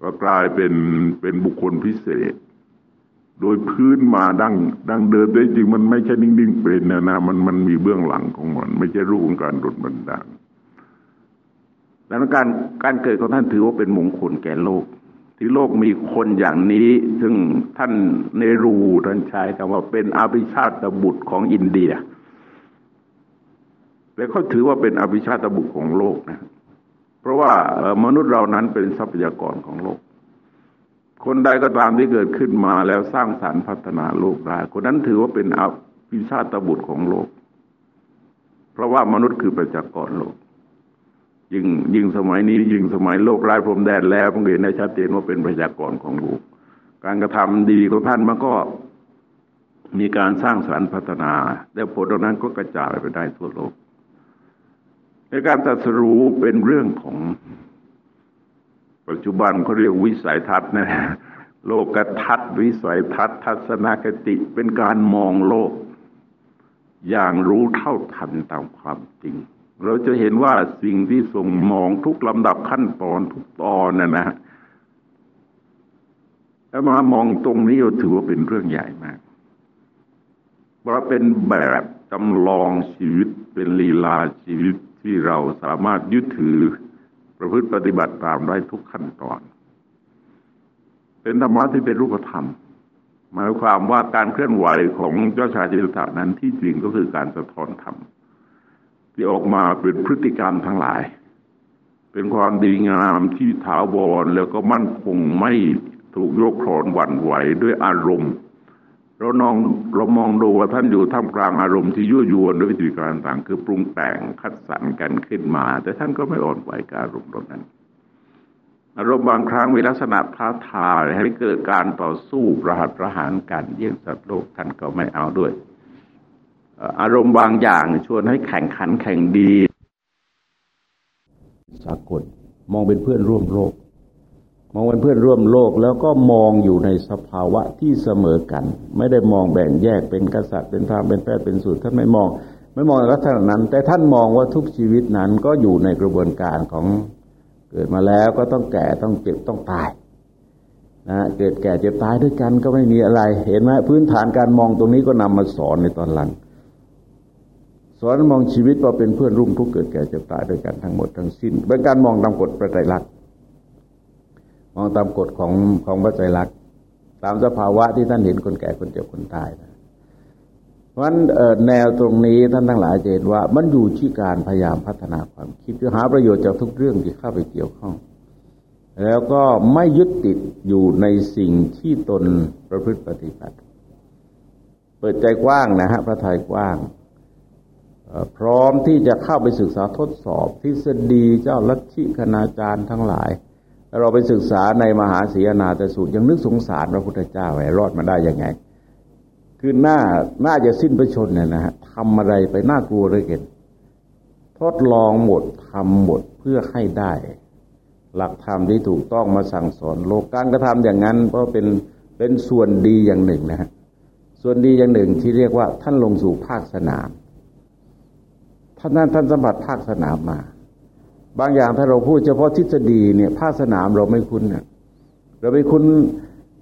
ก็กลายเป็นเป็นบุคคลพิเศษ โดยพื้นมาดังดังเดิมได้จริงมันไม่ใช่นิ่งๆเป็นนะนะมันมันมีเบื้องหลังของมัน ไม่ใช่รูปของการดดบันดาลดังนั้นการการเกิดของท่านถือว่าเป็นมงคลแก่โลก ที่โลกมีคนอย่างนี้ ซึ่งท่านเนรูท่านใช้คำว่าเป็นอภิชาตบุตรของอินเดีย และเขาถือว่าเป็นอภิชาตบุตรของโลกนะ เพราะว่ามนุษย์เรานั้นเป็นทรัพยากรของโลก คนใดก็ตามที่เกิดขึ้นมาแล้วสร้างสารรค์พัฒนาโลกได้คนนั้นถือว่าเป็นอภิชาตบุตรของโลก เพราะว่ามนุษย์คือประชากรโลก ยิ่งยิ่งสมัยนี้ยิ่งสมัยโลกไร้พรมแดนแล้วผมเห็นได้ชัดเจนว่าเป็นประชากรของโลก การกระทำดีของท่านมันก็มีการสร้างสรรค์พัฒนา แล้วผลตรงนั้นก็กระจายไปได้ทั่วโลกในการตัดสรู้เป็นเรื่องของ ปัจจุบันเขาเรียกวิสัยทัศน์นะโลกทัศน์วิสัยทัศน์ทัศนคติเป็นการมองโลก อย่างรู้เท่าทันตามความจริง เราจะเห็นว่าสิ่งที่ส่งมองทุกลำดับขั้นตอนทุกตอนนะนะแล้วมามองตรงนี้เราถือว่าเป็นเรื่องใหญ่มาก เพราะเป็นแบบจำลองชีวิตเป็นลีลาชีวิตที่เราสามารถยึดถือ ประพฤติปฏิบัติตามได้ทุกขั้นตอน เป็นธรรมะที่เป็นรูปธรรม หมายความว่าการเคลื่อนไหวของเจ้าชายจิตตานั้นที่จริงก็คือการสะท้อนธรรมที่ออกมาเป็นพฤติกรรมทั้งหลาย เป็นความดีงามที่ถาวรแล้วก็มั่นคงไม่ถูกโยกคลอนหวั่นไหวด้วยอารมณ์ เรานองเรามองดูว่าท่านอยู่ท่ามกลางอารมณ์ที่ยั่วยวนด้วยวิธีการต่างคือปรุงแต่งคัดสรรกันขึ้นมา แต่ท่านก็ไม่อ่อนไหวกับอารมณ์ตรงนั้น อารมณ์บางครั้งมีลักษณะท้าทายให้เกิดการต่อสู้ประหัตประหารกันเยี่ยงสัตว์โลกท่านก็ไม่เอาด้วย อารมณ์บางอย่างชวนให้แข่งขันแข่งดี สากลมองเป็นเพื่อนร่วมโลก มองเป็นเพื่อนร่วมโลกแล้วก็มองอยู่ในสภาวะที่เสมอกัน ไม่ได้มองแบ่งแยกเป็นกษัตริย์เป็นทางเป็นแพทย์เป็นสูตรท่านไม่มอง ไม่มองในลักษณะนั้น แต่ท่านมองว่าทุกชีวิตนั้นก็อยู่ในกระบวนการของเกิดมาแล้วก็ต้องแก่ต้องเจ็บต้องตายนะเกิดแก่เจ็บตายด้วยกันก็ไม่มีอะไร เห็นไหมพื้นฐานการมองตรงนี้ก็นำมาสอนในตอนหลัง สอนมองชีวิตว่าเป็นเพื่อนรุ่งทุกเกิดแก่เจ็บตายด้วยกันทั้งหมดทั้งสิ้นเป็นการมองตามกฎประไตรลักษณ มองตามกฎของของพระไตรลักษณ์ตามสภาวะที่ท่านเห็นคนแก่คนเจ็บคนตายนะเพราะฉะนั้นแนวตรงนี้ท่านทั้งหลายจะเห็นว่า มันอยู่ที่การพยายามพัฒนาความคิดเพื่อหาประโยชน์จากทุกเรื่องที่เข้าไปเกี่ยวข้อง แล้วก็ไม่ยึดติดอยู่ในสิ่งที่ตนประพฤติปฏิบัติ เปิดใจกว้างนะฮะพระทัยกว้าง พร้อมที่จะเข้าไปศึกษาทดสอบทฤษฎีเจ้าลัทธิคณาจารย์ทั้งหลาย เราไปศึกษาในมหาศีนาตสูตรยังนึกสงสารพระพุทธเจ้าไว้รอดมาได้ยังไง คือหน้าหน้าจะสิ้นประชนเนี่ยนะฮะทำอะไรไปน่ากลัวเลยเกินทดลองหมดทำหมดเพื่อให้ได้ หลักธรรมที่ถูกต้องมาสั่งสอนโลกการกระทำอย่างนั้นเพราะเป็นเป็นส่วนดีอย่างหนึ่งนะฮะส่วนดีอย่างหนึ่งที่เรียกว่า ท่านลงสู่ภาคสนามท่านนั้นท่านสมผัสภาคสนามมา บางอย่างถ้าเราพูดเฉพาะทฤษฎีเนี่ยภาคสนามเราไม่คุ้นเนี่ยเราไม่คุ้น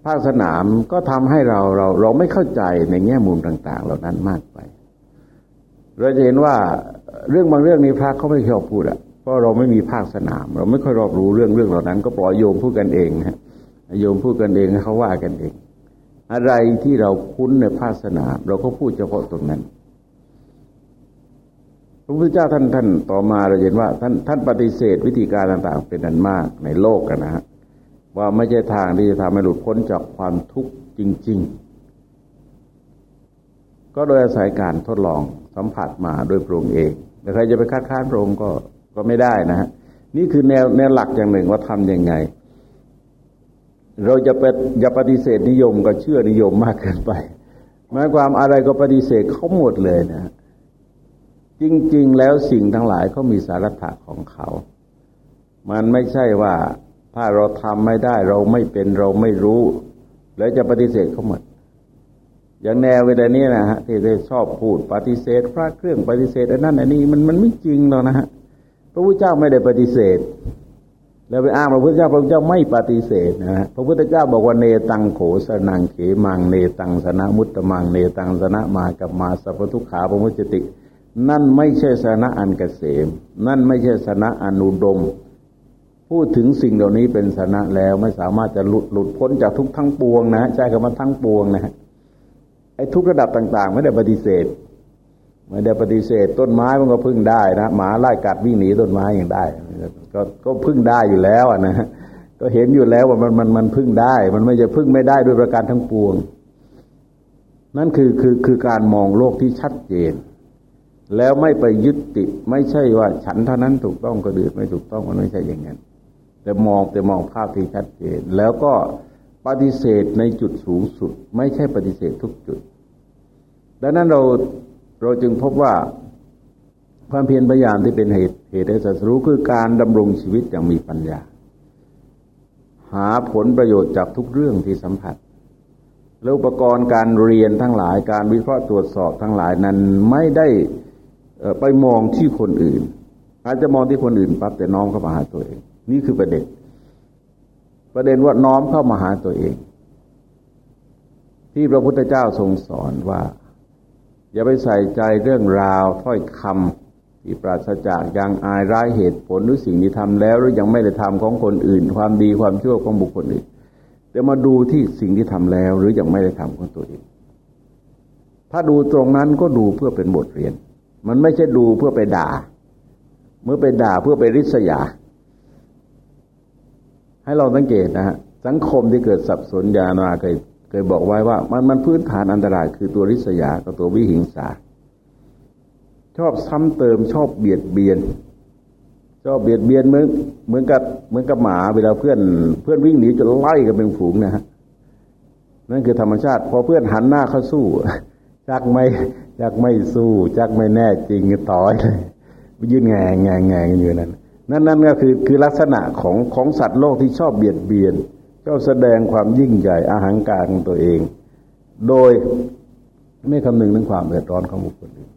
ภาคสนามก็ทำให้เราเราเราไม่เข้าใจในแง่มุมต่าง ๆ เหล่านั้นมากไป เราจะเห็นว่าเรื่องบางเรื่องนี้พระเขาไม่ชอบพูดอะเพราะเราไม่มีภาคสนาม เราไม่ค่อยรอบรู้เรื่องเรื่องเหล่านั้น ก็ปล่อยโยมพูดกันเองฮะโยมพูดกันเองเขาว่ากันเอง อะไรที่เราคุ้นในภาคสนาม เราก็พูดเฉพาะตรงนั้น พระพุทธเจ้าท่านท่านต่อมาเราเห็นว่าท่านท่านปฏิเสธวิธีการต่างๆ เป็นอันมากในโลกกันนะฮะว่าไม่ใช่ทางที่จะทำให้หลุดพ้นจากความทุกข์จริง ๆ ก็โดยอาศัยการทดลองสัมผัสมาโดยพระองค์เองแต่ใครจะไปคัดค้านพระองค์ก็ก็ไม่ได้นะฮะนี่คือแนวแนวหลักอย่างหนึ่งว่าทำยังไง เราจะไปอย่าปฏิเสธนิยมกับเชื่อนิยมมากเกินไปหมายความอะไรก็ปฏิเสธเขาหมดเลยนะ จริง ๆ แล้วสิ่งทั้งหลายเขามีสาระถของเขา มันไม่ใช่ว่าถ้าเราทำไม่ได้เราไม่เป็นเราไม่รู้ แล้วจะปฏิเสธเขาหมดอย่างแนวเวลานี้นะฮะที่ได้ชอบพูดปฏิเสธ พระเครื่องปฏิเสธอันนั้นอันนี้มันมันไม่จริงหรอกนะฮะพระพุทธเจ้าไม่ได้ปฏิเสธ แล้วไปอ้างพระพุทธเจ้าพระพุทธเจ้าไม่ปฏิเสธนะฮะพระพุทธเจ้าบอกว่าเนตังโขสนังเขมังเนตังสนะมุตตมังเนตังสนะมากับมาสัพพทุขาปมุจติ นั่นไม่ใช่สนะอันเกษม นั่นไม่ใช่สนะอนุดม พูดถึงสิ่งเหล่านี้เป็นสนะแล้วไม่สามารถจะหลุดหลุดพ้นจากทุกทั้งปวงนะใช้คำว่าทั้งปวงนะฮะไอ้ทุกระดับต่าง ๆ ไม่ได้ปฏิเสธ ไม่ได้ปฏิเสธ ต้นไม้มันก็พึ่งได้นะหมาไล่กัดวิ่งหนีต้นไม้ยังได้ ก็ก็พึ่งได้อยู่แล้วนะก็เห็นอยู่แล้วว่ามันมันมันพึ่งได้ มันไม่จะพึ่งไม่ได้ด้วยประการทั้งปวง นั่นคือคือคือการมองโลกที่ชัดเจน แล้วไม่ไปยึดติดไม่ใช่ว่าฉันเท่านั้นถูกต้องก็ดือไม่ถูกต้องมันไม่ใช่อย่างนั้น แต่มองแต่มองภาพที่ชัดเจน แล้วก็ปฏิเสธในจุดสูงสุด ไม่ใช่ปฏิเสธทุกจุด ดังนั้นเราเราจึงพบว่าความเพียรพยายามที่เป็นเหตุเหตุให้สัตรู้คือการดำรงชีวิตอย่างมีปัญญา หาผลประโยชน์จากทุกเรื่องที่สัมผัสแล้วอุปกรณ์การเรียนทั้งหลายการวิเคราะห์ตรวจสอบทั้งหลายนั้นไม่ได้ ไปมองที่คนอื่น อาจจะมองที่คนอื่นปั๊บแต่น้อมเข้ามาหาตัวเอง นี่คือประเด็น ประเด็นว่าน้อมเข้ามาหาตัวเอง ที่พระพุทธเจ้าทรงสอนว่า อย่าไปใส่ใจเรื่องราวถ้อยคำที่ปราศจากยังอายร้ายเหตุผลหรือสิ่งที่ทำแล้วหรือยังไม่ได้ทำของคนอื่น ความดีความชั่วของบุคคลอื่นแต่มาดูที่สิ่งที่ทำแล้วหรือยังไม่ได้ทำของตัวเอง ถ้าดูตรงนั้นก็ดูเพื่อเป็นบทเรียน มันไม่ใช่ดูเพื่อไปด่า เมื่อไปด่าเพื่อไปริษยา ให้เราสังเกตนะฮะสังคมที่เกิดสับสนยานาเคยเคยบอกไว้ว่า มันมันพื้นฐานอันตรายคือตัวริษยากับตัววิหิงสาชอบซ้ำเติมชอบเบียดเบียน ชอบเบียดเบียนเหมือนเหมือนกับเหมือนกับหมาเวลาเพื่อนเพื่อนวิ่งหนีจะไล่กันเป็นฝูงนะฮะนั่นคือธรรมชาติ พอเพื่อนหันหน้าเข้าสู้ จักไม่จักไม่สู้ จักไม่แน่จริงต่อยเลยยืนแงงแงงแงงอยู่นั่นนั่นนั่นก็คือคือลักษณะของของสัตว์โลกที่ชอบเบียดเบียนก็แสดงความยิ่งใหญ่อาหารการของตัวเอง โดยไม่คำนึงถึงความเดือดร้อนของบุคคลอื่น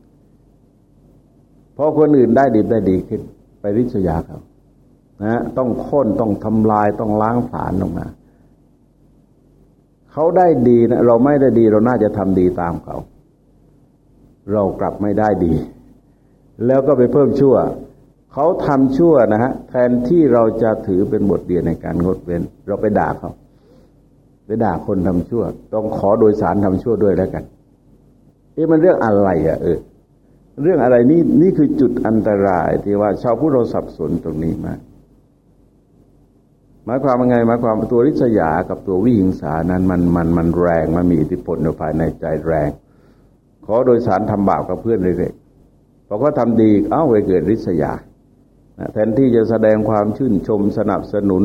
พอคนอื่นได้ดีได้ดีขึ้น ไปริษยาเขานะต้องค้นต้องทำลายต้องล้างผลาญออกมาเขาได้ดีนะเราไม่ได้ดีเราน่าจะทำดีตามเขา เรากลับไม่ได้ดี แล้วก็ไปเพิ่มชั่ว เขาทำชั่วนะฮะแทนที่เราจะถือเป็นบทเรียนในการงดเว้น เราไปด่าเขาไปด่าคนทำชั่ว ต้องขอโดยสารทำชั่วด้วยแล้วกันเอ๊ะมันเรื่องอะไรอะเออเรื่องอะไรนี่นี่คือจุดอันตรายที่ว่าชาวพุทธเราสับสนตรงนี้มากหมายความว่าไงหมายความตัวริษยากับตัววิหิงสานั้นมันมันมันแรงมันมีอิทธิพลในภายในใจแรง ขอโดยสารทำบาปกับเพื่อนเรื่อยๆพอเขาทำดีเอ้าไปเกิดริษยาแทนที่จะแสดงความชื่นชมสนับสนุน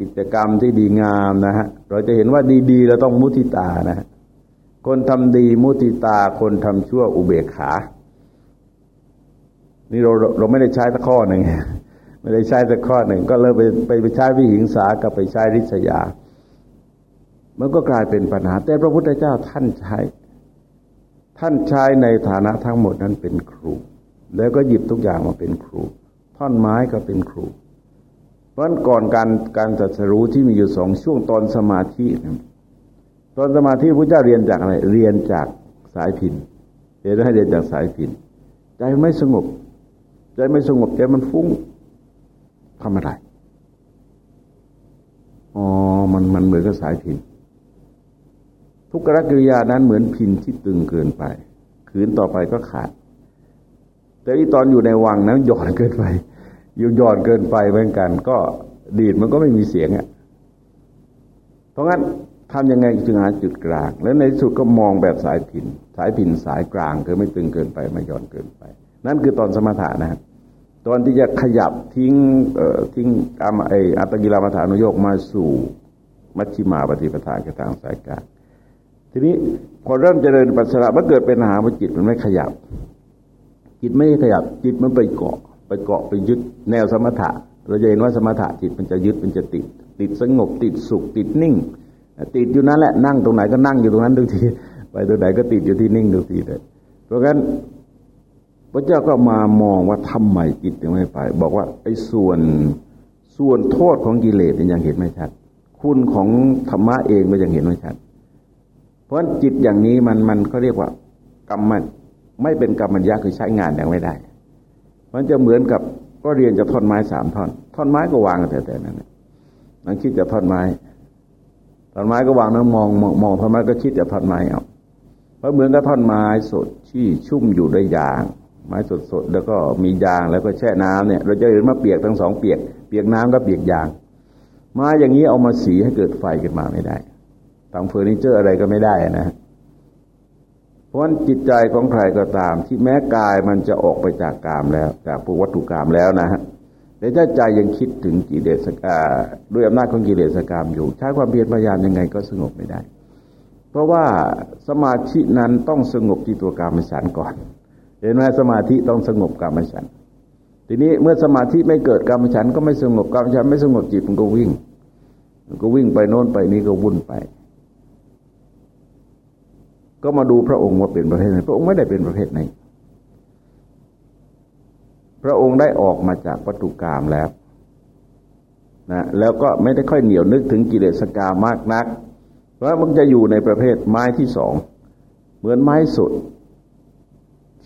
กิจกรรมที่ดีงามนะฮะเราจะเห็นว่าดีๆเราต้องมุติตานะ คนทำดีมุติตาคนทำชั่วอุเบกขา นี่เราเราไม่ได้ใช้สักข้อหนึ่งไม่ได้ใช้สักข้อหนึ่ง ก็เลยไปไปไปใช้วิหิงสากับไปใช้ริษยา มันก็กลายเป็นปัญหา แต่พระพุทธเจ้าท่านใช้ ท่านใช้ในฐานะทั้งหมดนั้นเป็นครู แล้วก็หยิบทุกอย่างมาเป็นครู ท่อนไม้ก็เป็นครู เพราะก่อนการการจัดสรู้ที่มีอยู่สองช่วงตอนสมาธิตอนสมาธิพระเจ้าเรียนจากอะไร เรียนจากสายพินเรียนให้เรียนจากสายพินใจไม่สงบ ใจไม่สงบใจมันฟุ้งทำอะไรอ๋อมันมันเหมือนกับสายพิน ทุกกรกิริยานั้นเหมือนพินที่ตึงเกินไปขืนต่อไปก็ขาด แต่ที่ตอนอยู่ในวังนั้นหย่อนเกินไป อยู่หย่อนเกินไปเหมือนกัน ก็ดีดมันก็ไม่มีเสียงอะเพราะงั้นทำยังไงจึงหาจุดกลาง แล้วในสุดก็มองแบบสายผิน สายผินสายกลางคือไม่ตึงเกินไปไม่หย่อนเกินไป นั่นคือตอนสมถะนะตอนที่จะขยับทิ้งทิ้งอไออัตกิลามาฐานุโยกมาสู่ มัชชิมาปฏิปทาคือทางสายกลาง ทีนี้พอเริ่มเจริญปัสสาวะมันเกิดเป็นอาหารจิตมันไม่ขยับ จิตไม่ขยับ จิตมันไปเกาะ ไปเกาะไปยึดแนวสมถะ เราจะเห็นว่าสมถะจิตมันจะยึดมันจะติด ติดสงบติดสุขติดนิ่ง ติดอยู่นั้นแหละนั่งตรงไหนก็นั่งอยู่ตรงนั้นทุกทีไปตรงไหนก็ติดอยู่ที่นิ่งทุกทีเลยเพราะงั้นพระเจ้าก็มามองว่าทำไมจิตยังไม่ไป บอกว่าไอ้ส่วนส่วนโทษของกิเลสยังเห็นไม่ชัด คุณของธรรมะเองก็ยังเห็นไม่ชัด ราะจิตอย่างนี้มันมันเขาเรียกว่ากรรมมันไม่เป็นกรรมัญญาคือใช้งานอย่างไม่ได้ มันจะเหมือนกับก็เรียนจะท่อนไม้สามท่อน ท่อนไม้ก็วางแต่แต่นั้นนั่งคิดจะท่อนไม้ท่อนไม้ก็วางนั่งมองมองมองท่อนไม้ก็คิดจะท่อนไม้เอาเพราะเหมือนกับท่อนไม้สดที่ชุ่มอยู่ด้วยยาง ไม้สดสดแล้วก็มียางแล้วก็แช่น้ำเนี่ย เราจะเห็นว่าเปียกทั้งสองเปียก เปียกน้ำก็เปียกยางไม้อย่างนี้เอามาสีให้เกิดไฟขึ้นมาไม่ได้ ทำเฟอร์นิเจอร์อะไรก็ไม่ได้นะเพราะจิตใจของใครก็ตาม ที่แม้กายมันจะออกไปจากกามแล้ว จากปุวัตถุกามแล้วนะฮะแต่ถ้าใจยังคิดถึงกิเลสกาด้วยอำนาจของกิเลสกามอยู่ ใช้ความเพียรพยายามยังไงก็สงบไม่ได้ เพราะว่าสมาธินั้นต้องสงบที่ตัวกามฉันก่อน เห็นไหมสมาธิต้องสงบกามฉันทีนี้เมื่อสมาธิไม่เกิดกามฉันก็ไม่สงบกามฉันไม่สงบจิตมันก็วิ่ง มันก็วิ่งไปโน้นไปนี้ก็วุ่นไป ก็มาดูพระองค์ว่าเป็นประเภทไหนพระองค์ไม่ได้เป็นประเภทไหน พระองค์ได้ออกมาจากวัตถุกรรมแล้วนะแล้วก็ไม่ได้ค่อยเหนียวนึกถึงกิเลสกามมากนัก เพราะมันจะอยู่ในประเภทไม้ที่สองเหมือนไม้สด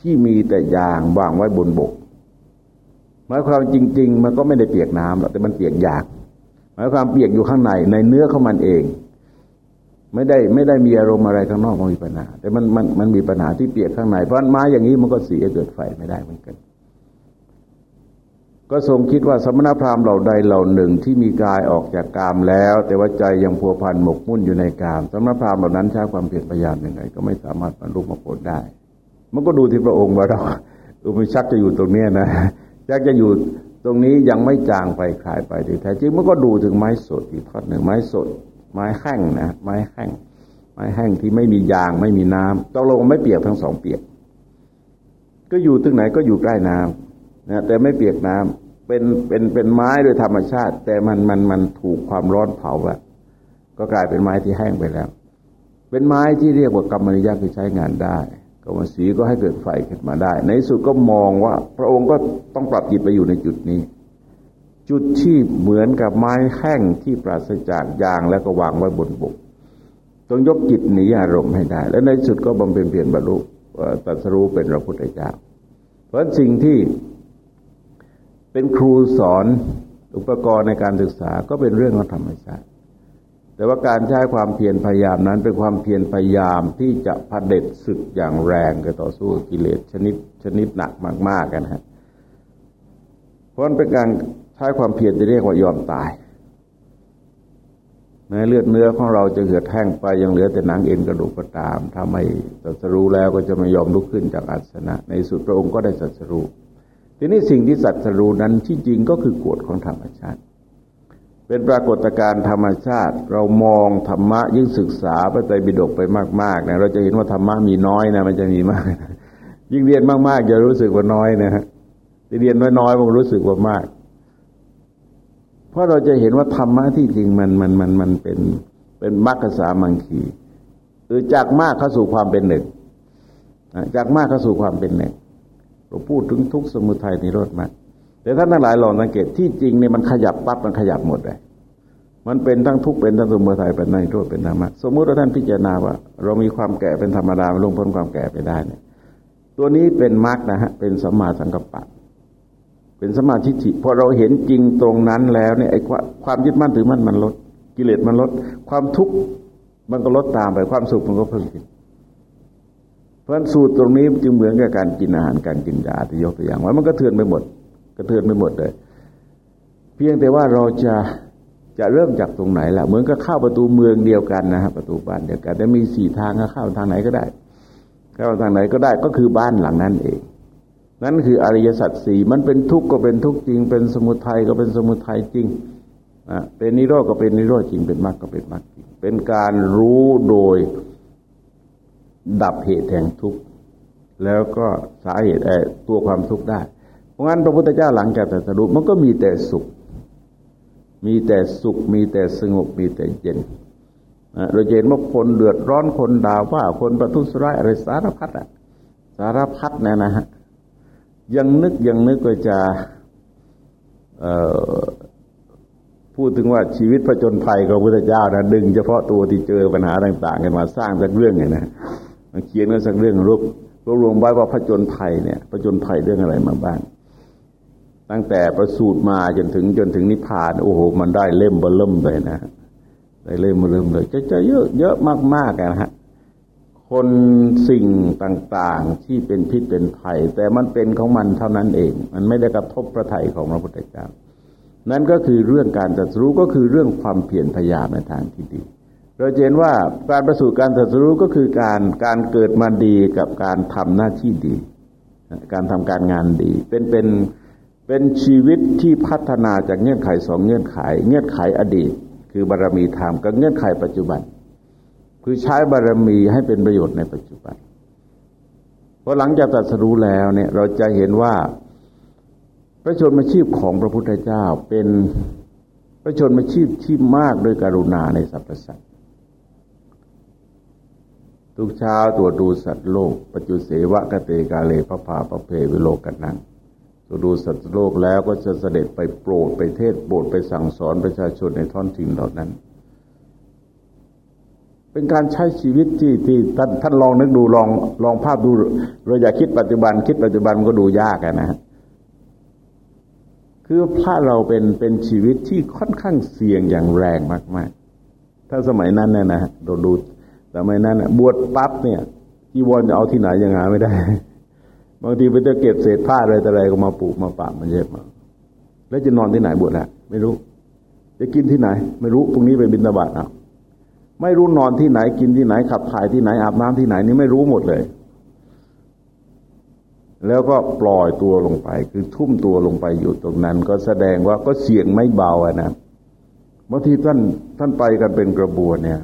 ที่มีแต่ยางวางไว้บนบกหมายความจริง ๆ มันก็ไม่ได้เปียกน้ำหรอกแต่มันเปียกยางหมายความเปียกอยู่ข้างในในเนื้อของมันเอง ไม่ได้ไม่ได้มีอารมณ์อะไรข้างนอกมันมีปัญหา แต่มันมันมันมีปัญหาที่เปียกข้างในเพราะไม้อย่างนี้มันก็เสียเกิดไฟไม่ได้เหมือนกัน ก็ทรงคิดว่าสมณพราหมณ์เหล่าใดเหล่าหนึ่งที่มีกายออกจากกามแล้ว แต่ว่าใจยังพัวพันหมกมุ่นอยู่ในกาม สมณพราหมณ์เหล่านั้นใช้ความเพียรพยายามยังไง ก็ไม่สามารถบรรลุมรรคผลได้ มันก็ดูที่พระองค์ว่าเราอุปชักจะอยู่ตรงนี้นะชักจะอยู่ตรงนี้ยังไม่จางไปคลายไปแท้จริงมันก็ดูถึงไม้สดอีกทอดหนึ่งไม้สด ไม้แห้งนะไม้แห้งไม้แห้งที่ไม่มียางไม่มีน้ำตกลงไม่เปียกทั้งสองเปียก ก็อยู่ตึงไหนก็อยู่ใกล้น้ำนะแต่ไม่เปียกน้ำเป็นเป็นเป็นไม้โดยธรรมชาติ แต่มันมันมันถูกความร้อนเผาอะก็กลายเป็นไม้ที่แห้งไปแล้ว เป็นไม้ที่เรียกว่ากรรมนิยามคือใช้งานได้กรรมสีก็ให้เกิดไฟขึ้นมาได้ ในสุดก็มองว่า พระองค์ก็ต้องปรับจิตไปอยู่ในจุดนี้ จุดที่เหมือนกับไม้แห้งที่ปราศจากยางแล้วก็วางไว้บนบกต้องยกจิตหนีอารมณ์ให้ได้ และในสุดก็บำเพ็ญเพียรบรรลุตัสรู้เป็นพระพุทธเจ้า เพราะสิ่งที่เป็นครูสอนอุปกรณ์ในการศึกษาก็เป็นเรื่องของธรรมชาติ แต่ว่าการใช้ความเพียรพยายามนั้นเป็นความเพียรพยายามที่จะพเด็จศึกอย่างแรงกับต่อสู้กิเลสชนิดชนิดหนักมากๆกันฮะเพราะเป็นการ ใช้ความเพียรจะเรียกว่ายอมตายแม้เลือดเนื้อของเราจะเหือดแห้งไปยังเหลือแต่หนังเอ็นกระดูกก็ตาม ถ้าไม่สัสรู้แล้วก็จะไม่ยอมลุกขึ้นจากอาสนะ ในสุดพระองค์ก็ได้สัสรู้ทีนี้สิ่งที่สัสรู้นั้นที่จริงก็คือกฎของธรรมชาติ เป็นปรากฏการณ์ธรรมชาติ เรามองธรรมะยิ่งศึกษาพระไตรปิฎกไปมากๆนะเราจะเห็นว่าธรรมะมีน้อยนะมันจะมีมาก ยิ่งเรียนมากๆจะรู้สึกว่าน้อยนะฮะเรียนน้อยๆมันรู้สึกว่ามาก ราะเราจะเห็นว่าธรรมะที่จริงมันมันมันมันเป็นเป็นมรรคสามังคีคือจากมากเข้าสู่ความเป็นหนึ่งจากมากเข้าสู่ความเป็นหนึ่งเราพูดถึงทุกสมุทัยนิโรธมากแต่ท่านทั้งหลายลองสังเกตที่จริงเนี่ยมันขยับปั๊บมันขยับหมดเลยมันเป็นทั้งทุกเป็นทั้งสมุทัยเป็นนิโรธเป็นธรรมะสมมุติว่าท่านพิจารณาว่า เรามีความแก่เป็นธรรมดาลงพ้นความแก่ไปได้เนี่ยตัวนี้เป็นมรรคนะฮะเป็นสัมมาสังกัปปะ เป็นสมาธิิพอเราเห็นจริงตรงนั้นแล้วเนี่ยไอ้ความยึดมั่นถือมั่นมันลด กิเลสมันลด ความทุกข์มันก็ลดตามไปความสุขมันก็เพิ่มขึ้นเพราะสูตรตรงนี้จึงเหมือนกับการกินอาหารการกินยาที่ยกตัวอย่างไว้มันก็เทือนไปหมดกระเทือนไปหมดเลย เพียงแต่ว่าเราจะจะเริ่มจากตรงไหนล่ะเหมือนกับเข้าประตูเมืองเดียวกันนะฮะประตูบ้านเดียวกันแต่มีสี่ทางเข้าทางไหนก็ได้เข้าทางไหนก็ได้ก็คือบ้านหลังนั้นเอง นั่นคืออริยสัจสี่มันเป็นทุกข์ก็เป็นทุกข์จริง เป็นสมุทัยก็เป็นสมุทัยจริงอะเป็นนิโรธก็เป็นนิโรธจริง เป็นมรรคก็เป็นมรรคจริง เป็นการรู้โดยดับเหตุแห่งทุกข์แล้วก็สาเหตุตัวความทุกข์ได้ เพราะงั้นพระพุทธเจ้าหลังจากตรัสรู้มันก็มีแต่สุข มีแต่สุข มีแต่สงบ มีแต่เย็นเราเห็นว่าคนเดือดร้อนคนด่าว่าคนประทุษร้ายอะไรสารพัดอะสารพัดเนี่ยนะฮะ ยังนึกยังนึกว่าจะพูดถึงว่าชีวิตผจญภัยของพระพุทธเจ้านะดึงเฉพาะตัวที่เจอปัญหาต่าง ๆ กันมาสร้างสักเรื่องไงนะมาเขียนกันสักเรื่องรูปรวบรวมไว้ว่าผจญภัยเนี่ยผจญภัยเรื่องอะไรมาบ้าง ตั้งแต่ประสูติมาจนถึงจนถึงนิพพาน โอ้โหมันได้เล่มเบล่มเลยนะได้เล่มเบล่มเลยจะจะเยอะเยอะมากๆนะฮะ คนสิ่งต่างๆที่เป็นพิษเป็นภัย แต่มันเป็นของมันเท่านั้นเอง มันไม่ได้กระทบพระทัยของพระพุทธเจ้า นั่นก็คือเรื่องการตรัสรู้ก็คือเรื่องความเพียรพยายามในทางที่ดี เราเห็นว่าการประสูติการตรัสรู้ก็คือการการเกิดมาดีกับการทำหน้าที่ดี การทำการงานดีเป็นเป็นเป็นชีวิตที่พัฒนาจากเงื่อนไขสองเงื่อนไข เงื่อนไขอดีต คือบารรมีธรรมกับเงื่อนไขปัจจุบัน คือใช้บารมีให้เป็นประโยชน์ในปัจจุบันพอหลังจากตรัสรู้แล้วเนี่ยเราจะเห็นว่าพระชนมาชีพของพระพุทธเจ้าเป็นพระชนมาชีพที่มากด้วยกรุณาในสรรพสัตว์ทุกเช้าตัวดูสัตว์โลก ปัจจุเสวะกเตกาเลพระพาประเพวิโลกันนังตัวดูสัตว์โลกแล้วก็จะเสด็จไปโปรดไปเทศโปรดไปสั่งสอนประชาชนในท้องถิ่นเหล่านั้น เป็นการใช้ชีวิตที่ที่ท่านท่านลองนึกดูลองลองภาพดูเราอย่าคิดปัจจุบัน คิดปัจจุบันก็ดูยากนะฮะคือพระเราเป็นเป็นชีวิตที่ค่อนข้างเสี่ยงอย่างแรงมาก ๆ ถ้าสมัยนั้นเนี่ยนะโดดูสมัยนั้นบวชปั๊บเนี่ยจีวรจะเอาที่ไหนยังหาไม่ได้ บางทีไปจะเก็บเศษผ้าอะไรแต่อะไรก็มาปูมาปะมันเยอะมา แล้วจะนอนที่ไหนบวชละไม่รู้ จะกินที่ไหน ไม่รู้พรุ่งนี้ไปบินตบาตเอา ไม่รู้นอนที่ไหนกินที่ไหนขับถ่ายที่ไหนอาบน้ำที่ไหนนี่ไม่รู้หมดเลย แล้วก็ปล่อยตัวลงไป คือทุ่มตัวลงไปอยู่ตรงนั้น ก็แสดงว่าก็เสี่ยงไม่เบาอะนะบางทีท่านท่านไปกันเป็นกระบวนเนี่ย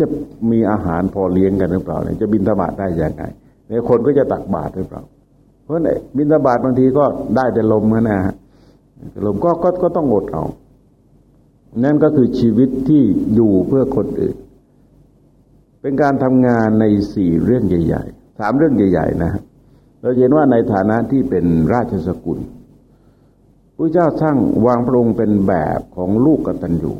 จะมีอาหารพอเลี้ยงกันหรือเปล่าเนี่ยจะบินธบาตได้ยังไงเนี่ยคนก็จะตักบาตรหรือเปล่า เพราะเนี่ยบินธบาตบางทีก็ได้แต่ลมนะฮะลมก็ก็ก็ต้องอดเอา นั่นก็คือชีวิตที่อยู่เพื่อคนอื่น เป็นการทำงานในสี่เรื่องใหญ่ๆสามเรื่องใหญ่ ๆ นะเราเห็นว่าในฐานะที่เป็นราชสกุลพระเจ้าสร้างวางพระองค์เป็นแบบของลูกกตัญญู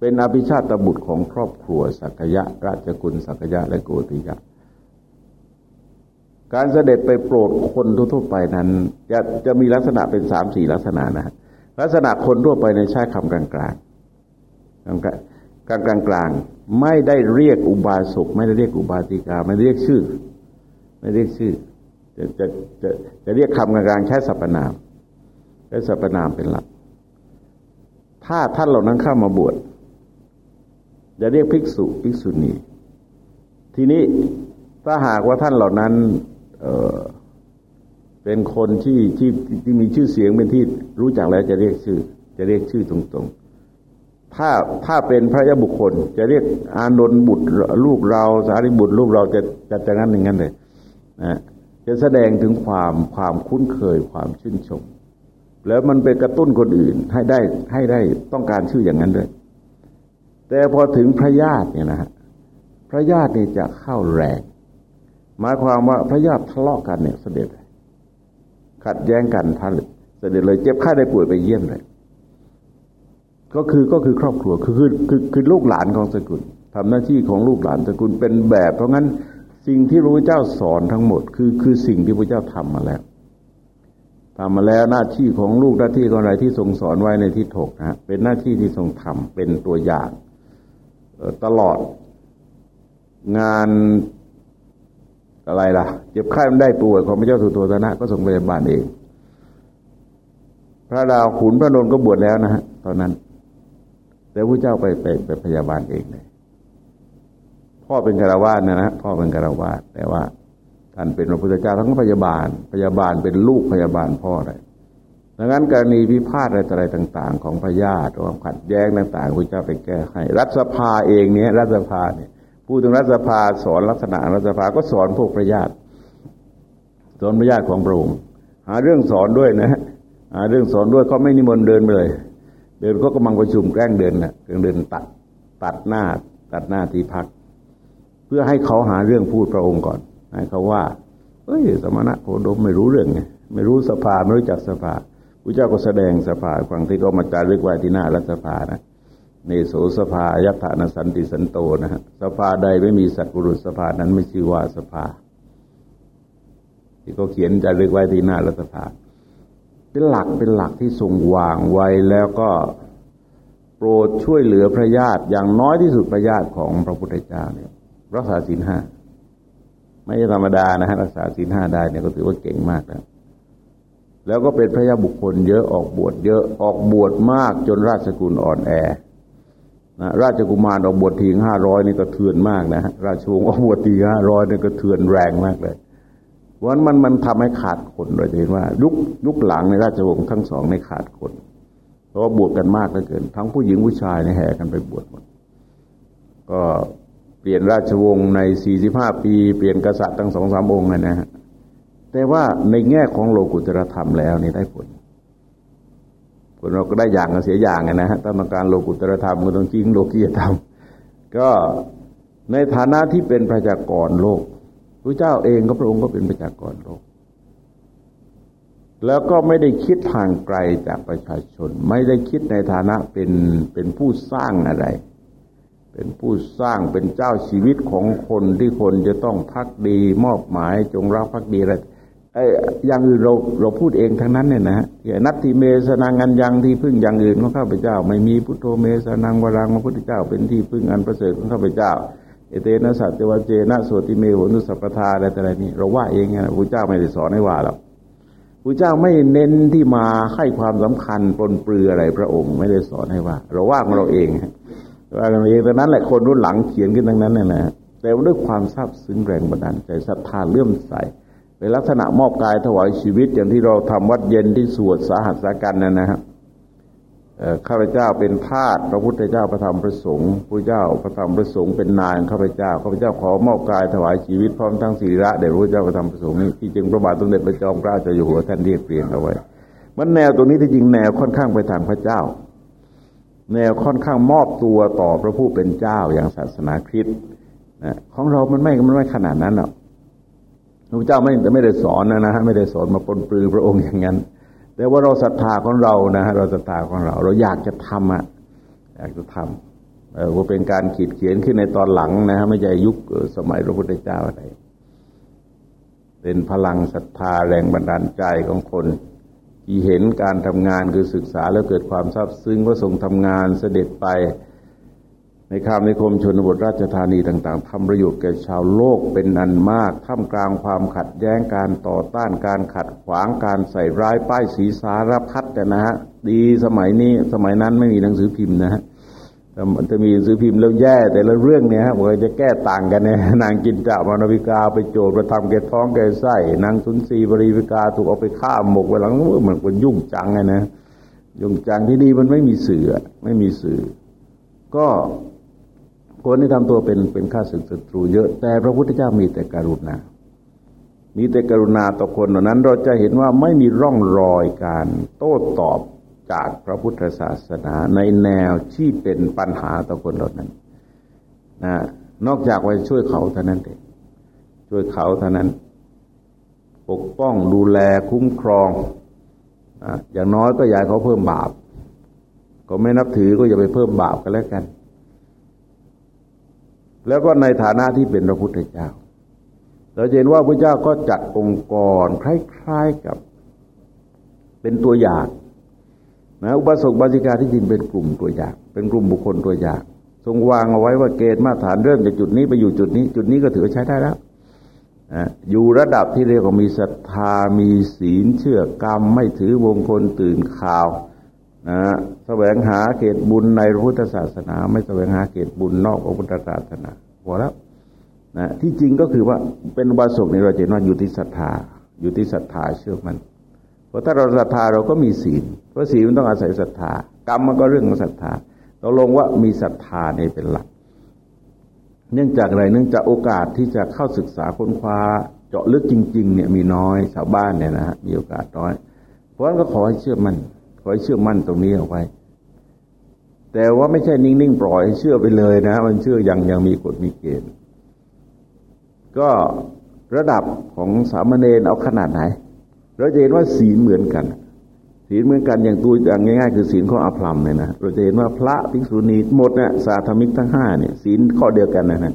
เป็นอภิชาติบุตรของครอบครัวสักยะ ราชกุลสักยะและโกติยะ การเสด็จไปโปรดคนทั่วไปนั้น จะจะมีลักษณะเป็นสามสี่ลักษณะนะ ลักษณะคนทั่วไปในใช้คำกลางกลางกลางกลางกลางกลางไม่ได้เรียกอุบาสกไม่ได้เรียกอุบาสิกา ไม่ได้เรียกชื่อ ไม่เรียกชื่อ จะจะจะจะเรียกคำกลางๆใช้สรรพนามใช้สรรพนามเป็นหลัก ถ้าท่านเหล่านั้นเข้ามาบวชจะเรียกภิกษุภิกษุณีทีนี้ถ้าหากว่าท่านเหล่านั้น เเป็นคนที่ที่ที่มีชื่อเสียงเป็นที่รู้จักแล้วจะเรียกชื่อ จะเรียกชื่อตรงๆ ถ้าถ้าเป็นพระยาบุคคล จะเรียกอานนท์บุตรลูกเราสารีบุตรลูกเราจะจะจะงั้นอย่างนั้นเลยนะจะแสดงถึงความความคุ้นเคยความชื่นชม แล้วมันไปกระตุ้นคนอื่นให้ได้ให้ได้ต้องการชื่ออย่างนั้นด้วย แต่พอถึงพระญาติเนี่ยนะฮะพระญาตินี่จะเข้าแรงหมายความว่าพระญาติทะเลาะกันเนี่ยเสด็จ ขัดแย้งกันท่านเสด็จเลยเจ็บไข้ได้ป่วยไปเยี่ยมเลย ก็คือก็คือครอบครัวคือคือคือคือลูกหลานของสกุลทำหน้าที่ของลูกหลานสกุลเป็นแบบ เพราะงั้นสิ่งที่พระพุทธเจ้าสอนทั้งหมด คือคือสิ่งที่พระเจ้าทำมาแล้วทำมาแล้วหน้าที่ของลูกหน้าที่ของอะไรที่ทรงสอนไว้ในที่ถกนะเป็นหน้าที่ที่ทรงทำเป็นตัวอย่างตลอดงาน อะไรล่ะ เจ็บไข้มันได้ป่วยของพระเจ้าสุโธทนะก็ส่งไปบาลเอง พระดาวขุนพระนนท์ก็บวชแล้วนะฮะตอนนั้น แต่พระเจ้าไปไปไปพยาบาลเองเลยพ่อเป็นคารวาสนะนะพ่อเป็นคารวาสแต่ว่าท่านเป็นพระพุทธเจ้าทั้งพยาบาล พยาบาลเป็นลูกพยาบาลพ่อเลยดังนั้นกรณีพิพาทอะไรต่าง ๆ ของพระญาติความขัดแย้งต่างๆพระเจ้าไปแก้ให้รัฐสภาเองเนี้ยรัฐสภาเนี่ย พูดถึงรัฐสภาสอนลักษณะรัฐสภาก็สอนพวกพระญาติสอนพระญาติของพระองค์หาเรื่องสอนด้วยนะหาเรื่องสอนด้วยก็ไม่นิมนต์เดินไปเลย เดินก็กำลังประชุมแกล้งเดินนะแกล้งเดินตัดตัดหน้าตัดหน้าที่พัก เพื่อให้เขาหาเรื่องพูดพระองค์ก่อนให้เขาว่าเอ้ย สมณะโคดมไม่รู้เรื่องไงไม่รู้สภาไม่รู้จักสภาพระเจ้าก็แสดงสภาฟังที่ก็มาจารึกไว้ที่หน้ารัฐสภานะ เนโสสภายัตถานสันติสันโตนะฮะสภาใดไม่มีสัตบุรุษสภานั้นไม่ชื่อว่าสภา ที่เขาเขียนจารึกไว้ที่หน้ารัฐสภาเป็นหลักเป็นหลักที่ทรงวางไว้แล้วก็โปรดช่วยเหลือพระญาติอย่างน้อยที่สุดพระญาติของพระพุทธเจ้าเนี่ยรักษาศีลห้าไม่ใช่ธรรมดานะฮะรักษาศีลห้าได้เนี่ยก็ถือว่าเก่งมากแล้วแล้วก็เป็นพระยาบุคคลเยอะออกบวชเยอะออกบวชมากจนราชกุลอ่อนแอ ราชกุมารออกบวชทีห้าร้อยนี่ก็เถื่อนมากนะฮะราชวงศ์ออกบวชทีห้าร้อยนี่ก็เถื่อนแรงมากเลยวันมันมันทำให้ขาดคนโดยเห็นว่ายุคยุคหลังในราชวงศ์ทั้งสองในขาดคน เพราะว่าบวชกันมากเหลือเกิน ทั้งผู้หญิงผู้ชายในแห่กันไปบวชหมดก็เปลี่ยนราชวงศ์ในสี่สิบห้าปี เปลี่ยนกษัตริย์ทั้งสองสามองค์นะฮะแต่ว่าในแง่ของโลกุตรธรรมแล้วนี่ได้ผล ผลเราก็ได้อย่างกับเสียอย่างนะฮะต้องการโลกุตรธรรมก็ต้องจริงโลกียธรรม ก็ในฐานะที่เป็นประชากรโลกพระเจ้าเองก็พระองค์ก็เป็นประชากรโลก แล้วก็ไม่ได้คิดทางไกลจากประชาชน ไม่ได้คิดในฐานะเป็นเป็นผู้สร้างอะไร เป็นผู้สร้างเป็นเจ้าชีวิตของคนที่คนจะต้องพักดี มอบหมายจงรักพักดีอะไร ไอ้อย่างอื่นเราเราพูดเองทั้งนั้นเนี่ยนะอย่างนัตติเมสนังอันยังที่พึ่งอย่างอื่นของข้าพเจ้า ไม่มีพุทโธเมสนังวรังพระพุทธเจ้า เป็นที่พึ่งอันประเสริฐของข้าพเจ้า เอเตนะสัจวเจนะโสติเมหุนุสัพพทาอะไรแต่อะไรนี่เราว่าเองไงพระเจ้าไม่ได้สอนให้ว่าหรอกพระเจ้าไม่เน้นที่มาให้ความสำคัญปนเปลืออะไรพระองค์ไม่ได้สอนให้ว่า เราว่าของเราเองว่ากันเองแต่นั้นแหละคนรุ่นหลังเขียนขึ้นทั้งนั้นเนี่ยนะแต่ด้วยความซาบซึ้งแรงบันดาลใจศรัทธาเลื่อมใส ในลักษณะมอบกายถวายชีวิต อย่างที่เราทำวัดเย็นที่สวดสาหัสสากันนั่นนะครับข้าพเจ้าเป็นทาสพระพุทธเจ้าพระธรรมพระสงฆ์พระเจ้าพระธรรมพระสงฆ์เป็นนายข้าพเจ้าข้าพเจ้าขอมอบกายถวายชีวิตพร้อมทั้งศีระแด่พระเจ้าพระธรรมพระสงฆ์นี่ที่จึงพระบาทสมเด็จพระจอมเกล้าเจ้าอยู่หัวท่านเรียกเปลี่ยนเอาไว้ มันแนวตัวนี้ที่จริงแนวค่อนข้างไปทางพระเจ้า แนวค่อนข้างมอบตัวต่อพระผู้เป็นเจ้าอย่างศาสนาคริสต์นะของเรามันไม่มันไม่ขนาดนั้นหรอก พระเจ้าไม่ไม่ได้สอนนะนะฮะไม่ได้สอนมาปนปลือพระองค์อย่างนั้น แต่ว่าเราศรัทธาของเรานะฮะเราศรัทธาของเรา เราอยากจะทำอะอยากจะทำเออว่าเป็นการขีดเขียนขึ้นในตอนหลังนะฮะไม่ใช่ยุคสมัยพระพุทธเจ้าอะไรเป็นพลังศรัทธาแรงบันดาลใจของคนที่เห็นการทำงานคือศึกษาแล้วเกิดความซาบซึ้งก็ส่งทำงานเสด็จไป ในคามในคมชนบทราชธานีต่าง ๆทำประโยชน์แก่ชาวโลกเป็นอันมากท่ามกลางความขัดแย้งการต่อต้านการขัดขวางการใส่ร้ายป้ายสีสารพัดกันนะฮะดีสมัยนี้สมัยนั้นไม่มีหนังสือพิมพ์นะฮะแต่มันจะมีหนังสือพิมพ์แล้วแย่ แต่ละเรื่องเนี่ยฮะบอกจะแก้ต่างกันเนี่ยนางกินจ่ามานวิกาไปโจดประทำแก่ท้องแก่ไส้นางสุนทรีบริวิกาถูกเอาไปฆ่าหมกไว้หลังเหมือนคนยุ่งจังไงนะยุ่งจังที่ดีมันไม่มีสื่อไม่มีสื่อ ก็ คนที่ทำตัวเป็นเป็นข้าศึกศัตรูเยอะ แต่พระพุทธเจ้ามีแต่กรุณา มีแต่กรุณาต่อคนเหล่านั้นเราจะเห็นว่าไม่มีร่องรอยการโต้ตอบจากพระพุทธศาสนาในแนวที่เป็นปัญหาต่อคนเหล่านั้นนะนอกจากว่าช่วยเขาเท่านั้นเองช่วยเขาเท่านั้น ปกป้องดูแลคุ้มครองอย่างน้อยก็อย่าเขาเพิ่มบาป ก็ไม่นับถือก็อย่าไปเพิ่มบาปกันแล้วกัน แล้วก็ในฐานะที่เป็นพระพุทธเจ้า เราเห็นว่าพระเจ้าก็จัดองค์กรคล้ายๆกับเป็นตัวอย่างนะอุบาสกบาสิกาที่จริงเป็นกลุ่มตัวอย่าง เป็นกลุ่มบุคคลตัวอย่าง ทรงวางเอาไว้ว่าเกณฑ์มาตรฐานเริ่มจากจุดนี้ไปอยู่จุดนี้ จุดนี้ก็ถือใช้ได้แล้วอยู่ระดับที่เรียกว่ามีศรัทธามีศีลเชื่อกรรม ไม่ถือวงคลตื่นข่าว นะแสวงหาเกตบุญในพระพุทธศาสนา ไม่แสวงหาเกตบุญนอกพระพุทธศาสนาพอแล้วนะที่จริงก็คือว่าเป็นบาสกในเราเห็นว่าอยู่ที่ศรัทธา อยู่ที่ศรัทธาเชื่อมันเพราะถ้าเราศรัทธาเราก็มีศีลเพราะศีลมันต้องอาศัยศรัทธากรรมมันก็เรื่องของศรัทธาเราลงว่ามีศรัทธาในเป็นหลัก เนื่องจากอะไรเนื่องจากโอกาสที่จะเข้าศึกษาค้นคว้าเจาะลึกจริง ๆ เนี่ยมีน้อยชาวบ้านเนี่ยนะฮะมีโอกาสน้อย เพราะฉะนั้นก็ขอให้เชื่อมั่น ขอให้เชื่อมั่นตรงนี้เอาไว้ แต่ว่าไม่ใช่นิ่งๆปล่อยเชื่อไปเลยนะ มันเชื่อยังยังมีกฎมีเกณฑ์ ก็ระดับของสามเณรเอาขนาดไหน เราจะเห็นว่าศีลเหมือนกัน ศีลเหมือนกันอย่างตัวอย่างง่าย ๆ คือศีลของอภรรมเนี่ยนะเราจะเห็นว่าพระภิกษุณีหมดเนี่ยสาธมิกทั้งห้าเนี่ยศีลข้อเดียวกันนะนะ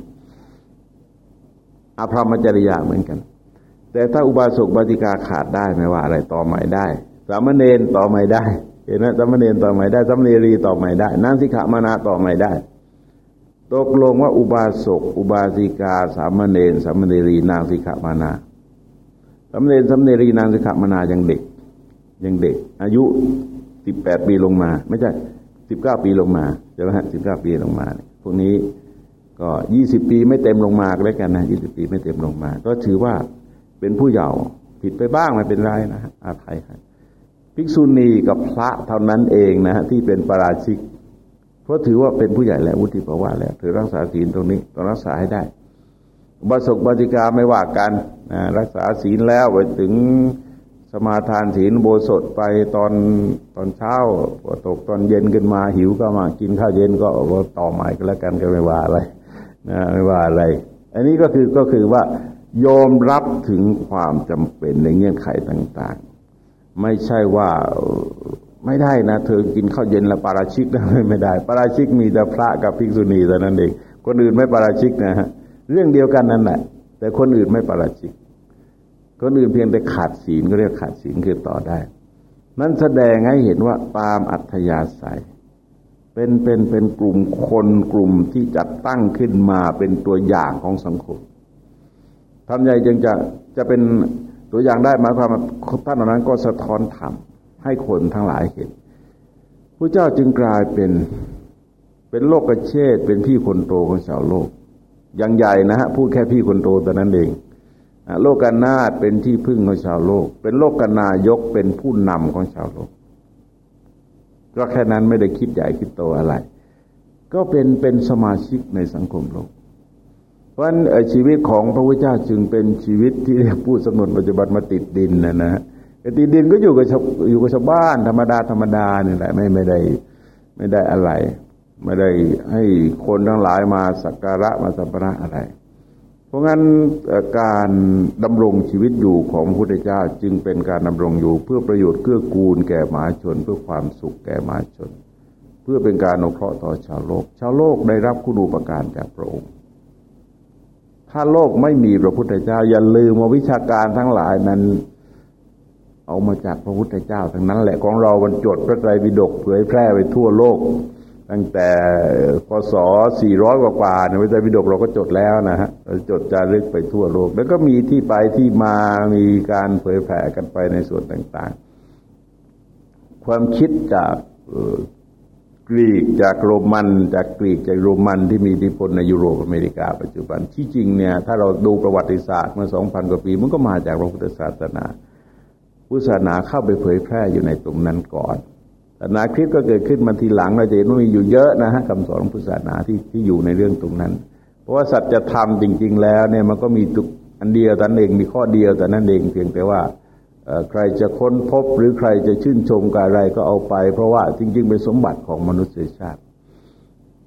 อภรรมจริยาเหมือนกัน แต่ถ้าอุบาสกบาติกาขาดได้ไม่ว่าอะไรต่อใหม่ได้ สามเณรต่อใหม่ได้ เห็นไหมสามเณรต่อใหม่ได้สามเณรีต่อใหม่ได้นางสิกขามานาต่อใหม่ได้ตกลงว่าอุบาสกอุบาสิกา สามเณรสามเณรีนางสิกขามานาสามเณรสามเณรีนางสิกขามานายังเด็ก ยังเด็ก อายุสิบแปดปีลงมา ไม่ใช่สิบเก้าปีลงมาใช่ไหมฮะสิบเก้าปีลงมา พวกนี้ก็ยี่สิบปีไม่เต็มลงมาก็แล้วกันนะยี่สิบปีไม่เต็มลงมา ก็ถือว่าเป็นผู้เยาว์ผิดไปบ้างไม่เป็นไรนะอาภัยครับ ภิกษุณีกับพระเท่านั้นเองนะที่เป็นปราชิก เพราะถือว่าเป็นผู้ใหญ่แล้ววุฒิภาวะแล้วถือรักษาศีลตรงนี้ต้องรักษาให้ได้บาสกบาติกาไม่ว่ากันนะรักษาศีลแล้วไปถึงสมาทานศีลโบสถไปตอนตอนเช้าพอตกตอนเย็นขึ้นมาหิวก็มากินข้าวเย็นก็ต่อใหม่ก็แล้วกันก็ไม่ว่าอะไรนะไม่ว่าอะไร อันนี้ก็คือก็คือว่า ยอมรับถึงความจำเป็นในเงื่อนไขต่าง ไม่ใช่ว่าไม่ได้นะเธอกินข้าวเย็นแล้วปาราชิกได้ไม่ได้ ปาราชิกมีแต่พระกับภิกษุณีแต่นั้นเองคนอื่นไม่ปาราชิกนะฮะเรื่องเดียวกันนั่นแหละแต่คนอื่นไม่ปาราชิก คนอื่นเพียงแต่ขาดศีลก็เรียกขาดศีลคือต่อได้ นั้นแสดงให้เห็นว่าตามอัธยาศัย เป็นเป็นเป็นกลุ่มคนกลุ่มที่จัดตั้งขึ้นมาเป็นตัวอย่างของสังคมทำใหญ่จึงจะจะเป็น ตัวอย่างได้หมายความว่าท่านเหล่านั้นก็สะท้อนธรรมให้คนทั้งหลายเห็นพระเจ้าจึงกลายเป็นเป็นโลกกระเชษเป็นพี่คนโตของชาวโลกย่างใหญ่นะฮะพูดแค่พี่คนโตแต่นั้นเองโลกกันนาฏเป็นที่พึ่งของชาวโลก เป็นโลกกันนายกเป็นผู้นำของชาวโลกก็แค่นั้นไม่ได้คิดใหญ่คิดโตอะไร ก็เป็นเป็นสมาชิกในสังคมโลก เพราะฉะนั้นชีวิตของพระพุทธเจ้าจึงเป็นชีวิตที่เรียกพูดสำนวนปัจจุบันมาติดดินนะนะติดดินก็อยู่กับอยู่กับชาวบ้านธรรมดาธรรมดาเนี่ยแหละไม่ไม่ได้ไม่ได้อะไร ไม่ได้ให้คนทั้งหลายมาสักการะมาสัมปะอะไร เพราะงั้นการดำรงชีวิตอยู่ของพระพุทธเจ้าจึงเป็นการดำรงอยู่เพื่อประโยชน์เกื้อกูลแก่มหาชน เพื่อความสุขแก่มหาชน เพื่อเป็นการอนุเคราะห์ต่อชาวโลก ชาวโลกได้รับคุณูปการจากพระองค์ ถ้าโลกไม่มีพระพุทธเจ้า อย่าลืมว่าวิชาการทั้งหลายนั้น เอามาจากพระพุทธเจ้า ทั้งนั้นแหละของเราบรรจดพระไตรปิฎกเผยแพร่ไปทั่วโลก ตั้งแต่พศ 400 กว่ากว่าในวิจัยวิดกเราก็จดแล้วนะฮะจดจารึกไปทั่วโลก แล้วก็มีที่ไปที่มามีการเผยแผ่กันไปในส่วนต่าง ๆ ความคิดจาก กรีกจากโรมัน จากกรีกจากโรมันที่มีอิทธิพลในยุโรปอเมริกา ปัจจุบันที่จริงเนี่ยถ้าเราดูประวัติศาสตร์เมื่อ2,000กว่าปี มันก็มาจากพระพุทธศาสนาพุทธศาสนาเข้าไปเผยแพร่อยู่ในตรงนั้นก่อนศาสนาคริสต์ก็เกิดขึ้นมาทีหลังเราจะเห็นว่ามีอยู่เยอะนะฮะคำสอนของพุทธศาสนาที่ที่อยู่ในเรื่องตรงนั้น เพราะว่าสัจธรรมจริง ๆ แล้วเนี่ยมันก็มีตุกอันเดียวแต่นั้นเองมีข้อเดียวแต่นั้นเองเพียงแต่ว่า ใครจะค้นพบหรือใครจะชื่นชมกับอะไรก็เอาไป เพราะว่าจริง ๆ เป็นสมบัติของมนุษยชาติ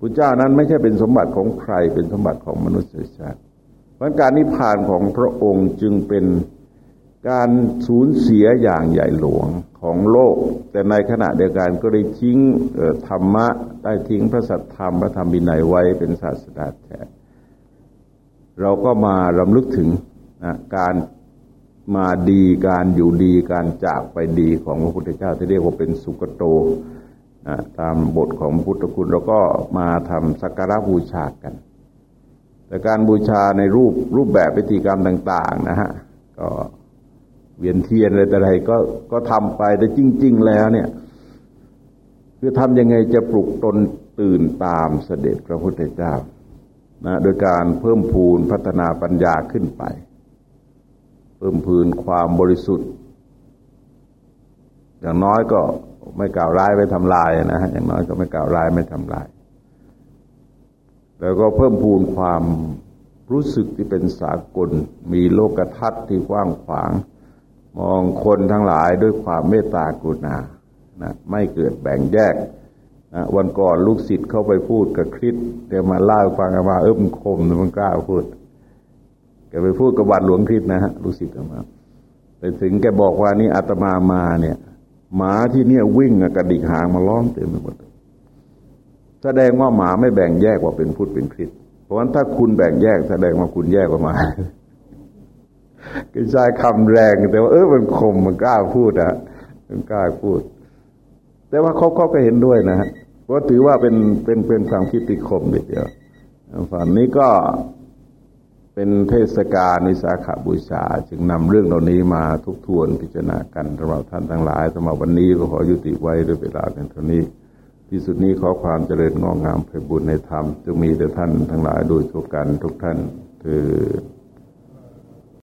พระเจ้านั้นไม่ใช่เป็นสมบัติของใครเป็นสมบัติของมนุษยชาติเพราะการนิพพานของพระองค์จึงเป็นการสูญเสียอย่างใหญ่หลวงของโลก แต่ในขณะเดียวกันก็ได้ทิ้งธรรมะได้ทิ้งพระสัทธรรมพระธรรมบินัยไว้เป็นศาสดาแท้เราก็มารำลึกถึงนะการ มาดีการอยู่ดีการจากไปดีของพระพุทธเจ้าที่เรียกว่าเป็นสุกโตนะตามบทของพุทธคุณเราก็มาทำสักการะบูชากัน แต่การบูชาในรูปรูปแบบพิธีกรรมต่าง ๆ นะฮะ ก็เวียนเทียนอะไรแต่ไรก็ก็ทำไปแต่จริง ๆ แล้วเนี่ย คือทำยังไงจะปลุกตนตื่นตามเสด็จพระพุทธเจ้านะโดยการเพิ่มพูนพัฒนาปัญญาขึ้นไป เพิ่มพูนความบริสุทธิ์ อย่างน้อยก็ไม่กล่าวร้ายไม่ทำลายนะฮะอย่างน้อยก็ไม่กล่าวร้ายไม่ทำลาย แล้วก็เพิ่มพูนความรู้สึกที่เป็นสากล มีโลกทัศน์ที่กว้างขวาง มองคนทั้งหลายด้วยความเมตตากรุณานะไม่เกิดแบ่งแยกนะวันก่อนลูกศิษย์เข้าไปพูดกับคริสเดี๋ยวมาเล่าฟังกันมาเออมันคมมันกล้าพูด แกไปพูดกับวัดหลวงคริสนะฮะลูกศิษย์กันมาไปถึงแกบอกว่านี่อาตมามาเนี่ย หมาที่เนี่ยวิ่งกระดิกหางมาล้อมเต็มไปหมดแสดงว่าหมาไม่แบ่งแยกว่าเป็นพุทธเป็นคริสเพราะฉะนั้นถ้าคุณแบ่งแยก แสดงว่าคุณแยกออกมาก็ใช้คำแรงแต่ว่าเออมันคมมันกล้าพูดอะมันกล้าพูด แต่ว่าเขาเขาก็เห็นด้วยนะฮะเพราะถือว่าเป็นเป็นเป็นความคิดติคมเดียวฝั่งนี้ก็ เป็นเทศกาลวิสาขบูชา จึงนำเรื่องเหล่านี้มาทุกทวนพิจารณากันสำหรับท่านทั้งหลายสำหรับวันนี้ก็ขอยุติไว้ด้วยเวลาเพียงเท่านี้ ที่สุดนี้ขอความเจริญงอกงามไปบุญในธรรมจะมีแต่ท่านทั้งหลายโดยทุกกันทุกท่านคือ